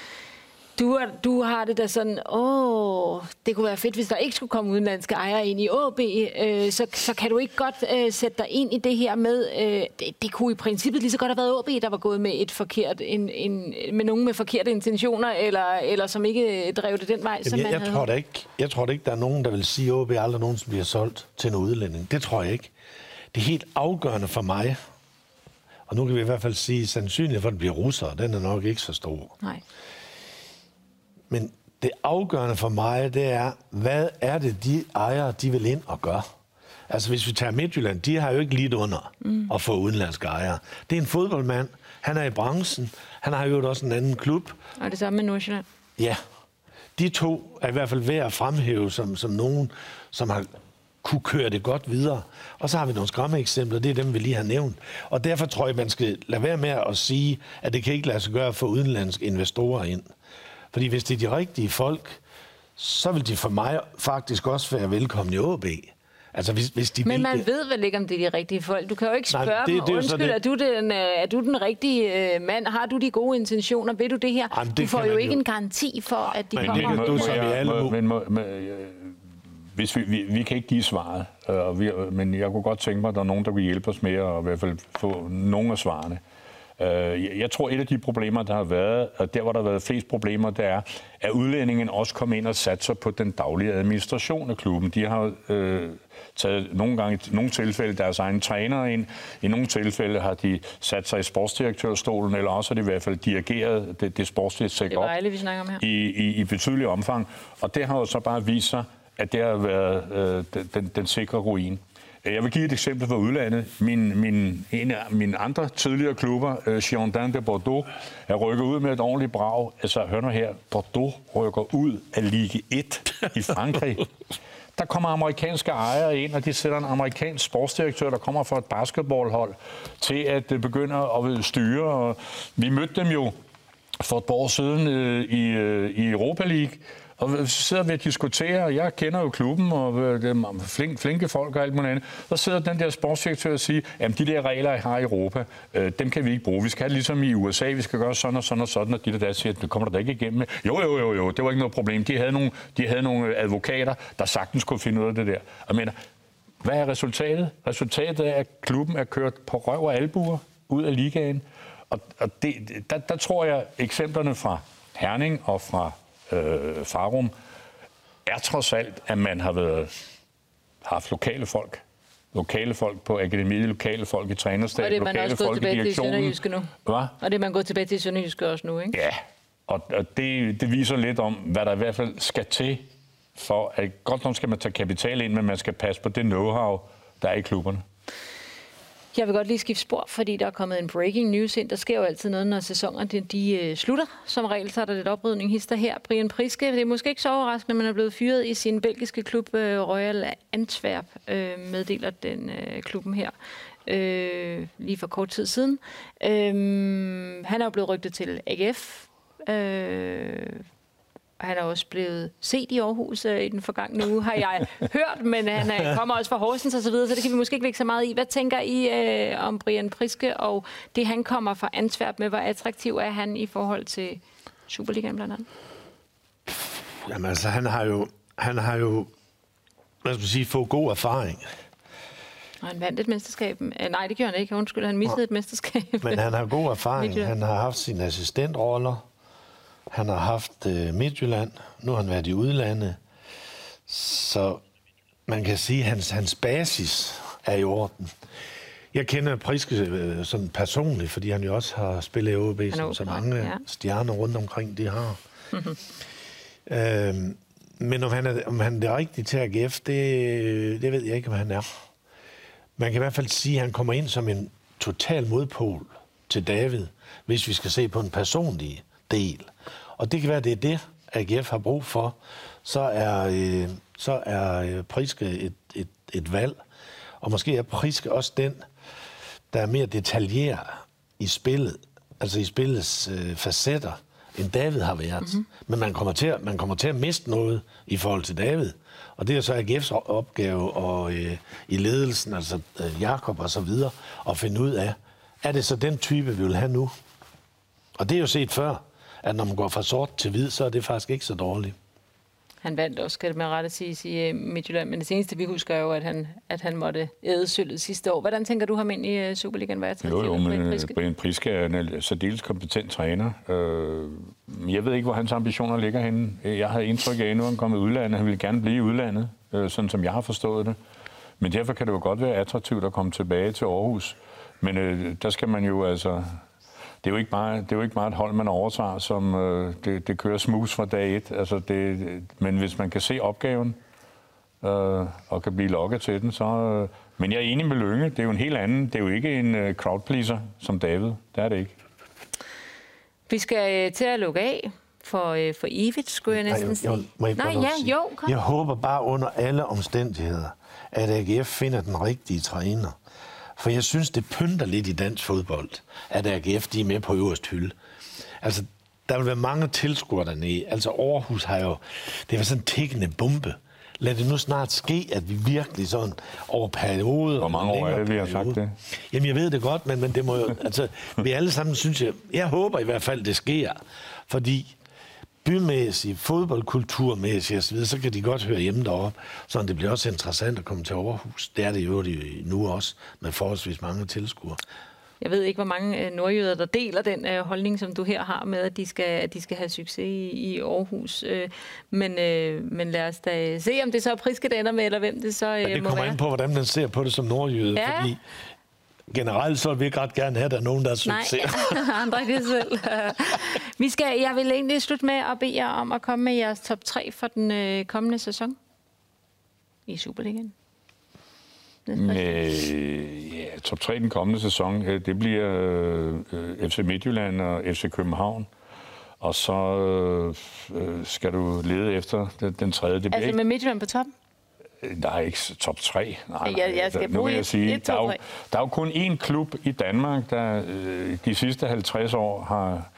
du, er, du har det da sådan, åh, det kunne være fedt, hvis der ikke skulle komme udenlandske ejere ind i AB, øh, så, så kan du ikke godt øh, sætte dig ind i det her med, øh, det, det kunne i princippet lige så godt have været AB, der var gået med et forkert, en, en, med nogen med forkerte intentioner, eller, eller som ikke drev det den vej, Jamen, som jeg, man jeg, havde. tror da ikke, jeg tror da ikke, der er nogen, der vil sige, at OB aldrig nogensinde bliver solgt til en udlænding. Det tror jeg ikke. Det er helt afgørende for mig, og nu kan vi i hvert fald sige, at sandsynligheden for, at det bliver russere, den er nok ikke så stor. Nej. Men det afgørende for mig, det er, hvad er det, de ejere, de vil ind og gøre? Altså, hvis vi tager Midtjylland, de har jo ikke lidt under mm. at få udenlandske ejere. Det er en fodboldmand. Han er i branchen. Han har jo også en anden klub. Og det samme med Nordsjælland. Ja. De to er i hvert fald værd at fremhæve som, som nogen, som har kunne køre det godt videre. Og så har vi nogle skræmme eksempler, det er dem, vi lige har nævnt. Og derfor tror jeg, man skal lade være med at sige, at det kan ikke lade sig gøre at få udenlandske investorer ind. Fordi hvis det er de rigtige folk, så vil de for mig faktisk også være velkomne i OB. Altså hvis, hvis de Men man det. ved vel ikke, om det er de rigtige folk. Du kan jo ikke Nej, spørge det- dem, det er jo så undskyld, det. er, du den, øh, er du den rigtige øh, mand? Har du de gode intentioner? Ved du det her? Jamen, det du får jo ikke jo. en garanti for, at de Men kommer. det kan du som i alle må- men må, må, øh, hvis vi, vi, vi kan ikke give svaret, øh, og vi, men jeg kunne godt tænke mig, at der er nogen, der vil hjælpe os med at i hvert fald få nogle af svarene. Øh, jeg- Jeg tror, et af de problemer, der har været, og der, hvor der har været flest problemer, det er, at udlændingen også kom ind og satte sig på den daglige administration af klubben. De har øh, taget nogle gange, i nogle tilfælde deres egne trænere ind. I nogle tilfælde har de sat sig i sportsdirektørstolen, eller også har de i hvert fald dirigeret det, det sportslige Det setup Vejle, vi snakker om her. i, i, i betydelig omfang. Og det har jo så bare vist sig, at det har været øh, den, den sikre ruin. Jeg vil give et eksempel fra udlandet. Min, min, en af mine andre tidligere klubber, øh, Girondin de Bordeaux, er rykket ud med et ordentligt brag. Altså, hør nu her, Bordeaux rykker ud af Ligue 1 i Frankrig. Der kommer amerikanske ejere ind, og de sætter en amerikansk sportsdirektør, der kommer fra et basketballhold, til at øh, begynde at styre. Og vi mødte dem jo for et par år siden øh, i, øh, i Europa League, og så sidder vi og diskuterer, og jeg kender jo klubben, og øh, det er flink, flinke folk og alt muligt andet. Så sidder den der sportsdirektør og siger, at de der regler, I har i Europa, øh, dem kan vi ikke bruge. Vi skal have det ligesom i USA, vi skal gøre sådan og sådan og sådan, og de der, der siger, det kommer der da ikke igennem med. Jo, jo, jo, jo, det var ikke noget problem. De havde nogle, de havde nogle øh, advokater, der sagtens kunne finde ud af det der. Og mener, hvad er resultatet? Resultatet er, at klubben er kørt på røv og albuer ud af ligaen. Og, og det, der, der tror jeg, eksemplerne fra Herning og fra øh, Farum er trods alt, at man har været, haft lokale folk. Lokale folk på akademiet, lokale folk i Og trænerstab, det er man lokale også folk i til direktionen. Sønderjyske nu. Hvad? Og det er man gået tilbage til Sønderjyske også nu, ikke? Ja, og, og det, det viser lidt om, hvad der i hvert fald skal til, for at godt nok skal man tage kapital ind, men man skal passe på det know-how, der er i klubberne. Jeg vil godt lige skifte spor, fordi der er kommet en breaking news ind. Der sker jo altid noget, når sæsonerne de, de øh, slutter. Som regel så er der lidt oprydning hister her. Brian Priske, det er måske ikke så overraskende, men er blevet fyret i sin belgiske klub øh, Royal Antwerp, uh, meddeler den klubben her. øh, lige for kort tid siden. Øh, han er jo blevet rygtet til AGF. Han er også blevet set i Aarhus øh, i den forgangne uge, har jeg hørt, men han øh, kommer også fra Horsens og så videre, så det kan vi måske ikke lægge så meget i. Hvad tænker I øh, om Brian Priske og det, han kommer fra Antwerp med? Hvor attraktiv er han i forhold til Superligaen blandt andet? Jamen altså, han har jo, han har jo hvad skal man sige, fået god erfaring. Og han vandt et mesterskab. Øh, nej, det gjorde han ikke. Undskyld, han mistede et mesterskab. Men han har god erfaring. Han har haft sine assistentroller. Han har haft øh, Midtjylland. Nu har han været i udlandet. Så man kan sige, at hans, hans basis er i orden. Jeg kender Priske øh, sådan personligt, fordi han jo også har spillet i OB, som så mange ja. stjerner rundt omkring de har. øhm, men om han, er, om han er det rigtige til AGF, det, det ved jeg ikke, om han er. Man kan i hvert fald sige, at han kommer ind som en total modpol til David, hvis vi skal se på en personlig del. Og det kan være, det er det, AGF har brug for. Så er, øh, så er øh, Priske et, et, et valg. Og måske er Priske også den, der er mere detaljeret i spillet, altså i spillets øh, facetter, end David har været. Mm-hmm. Men man kommer, til at, man kommer til at miste noget i forhold til David. Og det er så AGF's opgave og, øh, i ledelsen, altså øh, Jakob og så videre, at finde ud af, er det så den type, vi vil have nu? Og det er jo set før, at når man går fra sort til hvid, så er det faktisk ikke så dårligt. Han vandt også, skal det med ret at sige, i øh, Midtjylland. Men det seneste, vi husker jo, at han, at han måtte æde sølvet sidste år. Hvordan tænker du ham ind i uh, Superligaen? Hvad er jo, jo, men Brian Priske er en særdeles kompetent træner. Øh, jeg ved ikke, hvor hans ambitioner ligger henne. Jeg havde indtryk af, at nu er han kommet i udlandet. Han ville gerne blive i udlandet, øh, sådan som jeg har forstået det. Men derfor kan det jo godt være attraktivt at komme tilbage til Aarhus. Men øh, der skal man jo altså det er jo ikke bare, det er jo ikke bare et hold, man overtager, som øh, det, det kører smooth fra dag et. Altså det, men hvis man kan se opgaven øh, og kan blive lokket til den, så... Øh, men jeg er enig med Lønge. Det er jo en helt anden... Det er jo ikke en øh, crowd pleaser som David. Det er det ikke. Vi skal øh, til at lukke af for, øh, for evigt, skulle jeg næsten sige. Nej, Nej ja, jo, kom. Jeg håber bare under alle omstændigheder, at AGF finder den rigtige træner. For jeg synes, det pynter lidt i dansk fodbold, at AGF de er med på øverst hylde. Altså, der vil være mange tilskuere dernede. Altså, Aarhus har jo... Det var sådan en tækkende bombe. Lad det nu snart ske, at vi virkelig sådan over perioder... Hvor mange år er det, vi har sagt det? Jamen, jeg ved det godt, men, men det må jo... Altså, vi alle sammen synes, jeg... Jeg håber i hvert fald, det sker. Fordi bymæssigt, fodboldkulturmæssigt osv., så kan de godt høre hjemme deroppe. Så det bliver også interessant at komme til Aarhus. Det er det jo nu også, med forholdsvis mange tilskuere. Jeg ved ikke, hvor mange øh, nordjyder, der deler den øh, holdning, som du her har med, at de skal, at de skal have succes i, i Aarhus. Øh, men, øh, men lad os da se, om det så er Priske, det ender med, eller hvem det så øh, ja, det må kommer ind på, hvordan man ser på det som nordjyde. Ja. Fordi generelt så vil vi ikke ret gerne have, at der er nogen, der er succes. Nej, andre kan selv. vi skal, jeg vil egentlig slutte med at bede jer om at komme med jeres top 3 for den øh, kommende sæson i Superligaen. Øh, ja, top 3 den kommende sæson, øh, det bliver øh, FC Midtjylland og FC København. Og så øh, skal du lede efter den, den tredje. Det bliver altså ikke... med Midtjylland på toppen? Der er ikke top 3. Nej, jeg, jeg skal nu vil jeg sige, et, der, er jo, der er jo kun én klub i Danmark, der øh, de sidste 50 år har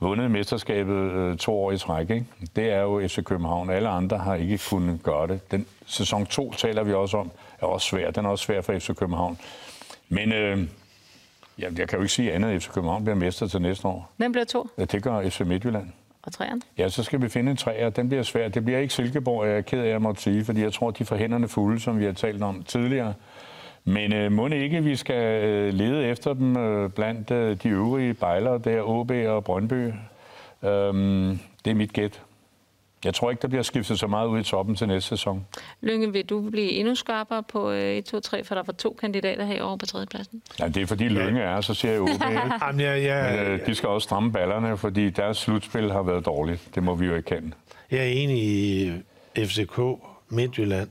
vundet mesterskabet øh, to år i træk. Ikke? Det er jo FC København. Alle andre har ikke kunnet gøre det. Den sæson 2 taler vi også om, er også svær. Den er også svær for FC København. Men øh, ja, jeg kan jo ikke sige andet, at FC København bliver mester til næste år. Hvem bliver to? Ja, det gør FC Midtjylland. Og træerne? Ja, så skal vi finde en træer. Den bliver svær. Det bliver ikke Silkeborg, jeg er ked af at måtte sige, fordi jeg tror, de får hænderne fulde, som vi har talt om tidligere. Men øh, må ikke, vi skal øh, lede efter dem øh, blandt øh, de øvrige bejlere, der OB og Brøndby. Øhm, det er mit gæt. Jeg tror ikke, der bliver skiftet så meget ud i toppen til næste sæson. Lønge, vil du blive endnu skarpere på 1, 2, 3, for der var to kandidater herovre på tredjepladsen? Ja, det er fordi Lønge er, så siger jeg OB. Jamen, ja, ja, Men, øh, de skal også stramme ballerne, fordi deres slutspil har været dårligt. Det må vi jo erkende. Jeg er enig i FCK Midtjylland.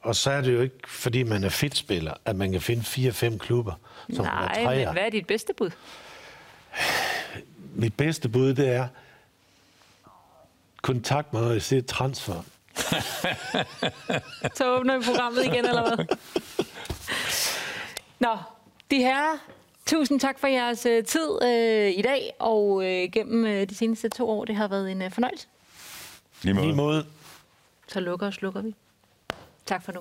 Og så er det jo ikke, fordi man er fedtspiller, at man kan finde fire-fem klubber, som Nej, men hvad er dit bedste bud? Mit bedste bud, det er, kontakt mig, når jeg ser transfer. så åbner vi programmet igen, eller hvad? Nå, de her Tusind tak for jeres uh, tid uh, i dag og uh, gennem uh, de seneste to år. Det har været en uh, fornøjelse. Lige måde. Lige måde. Så lukker og slukker vi. Tak for nu.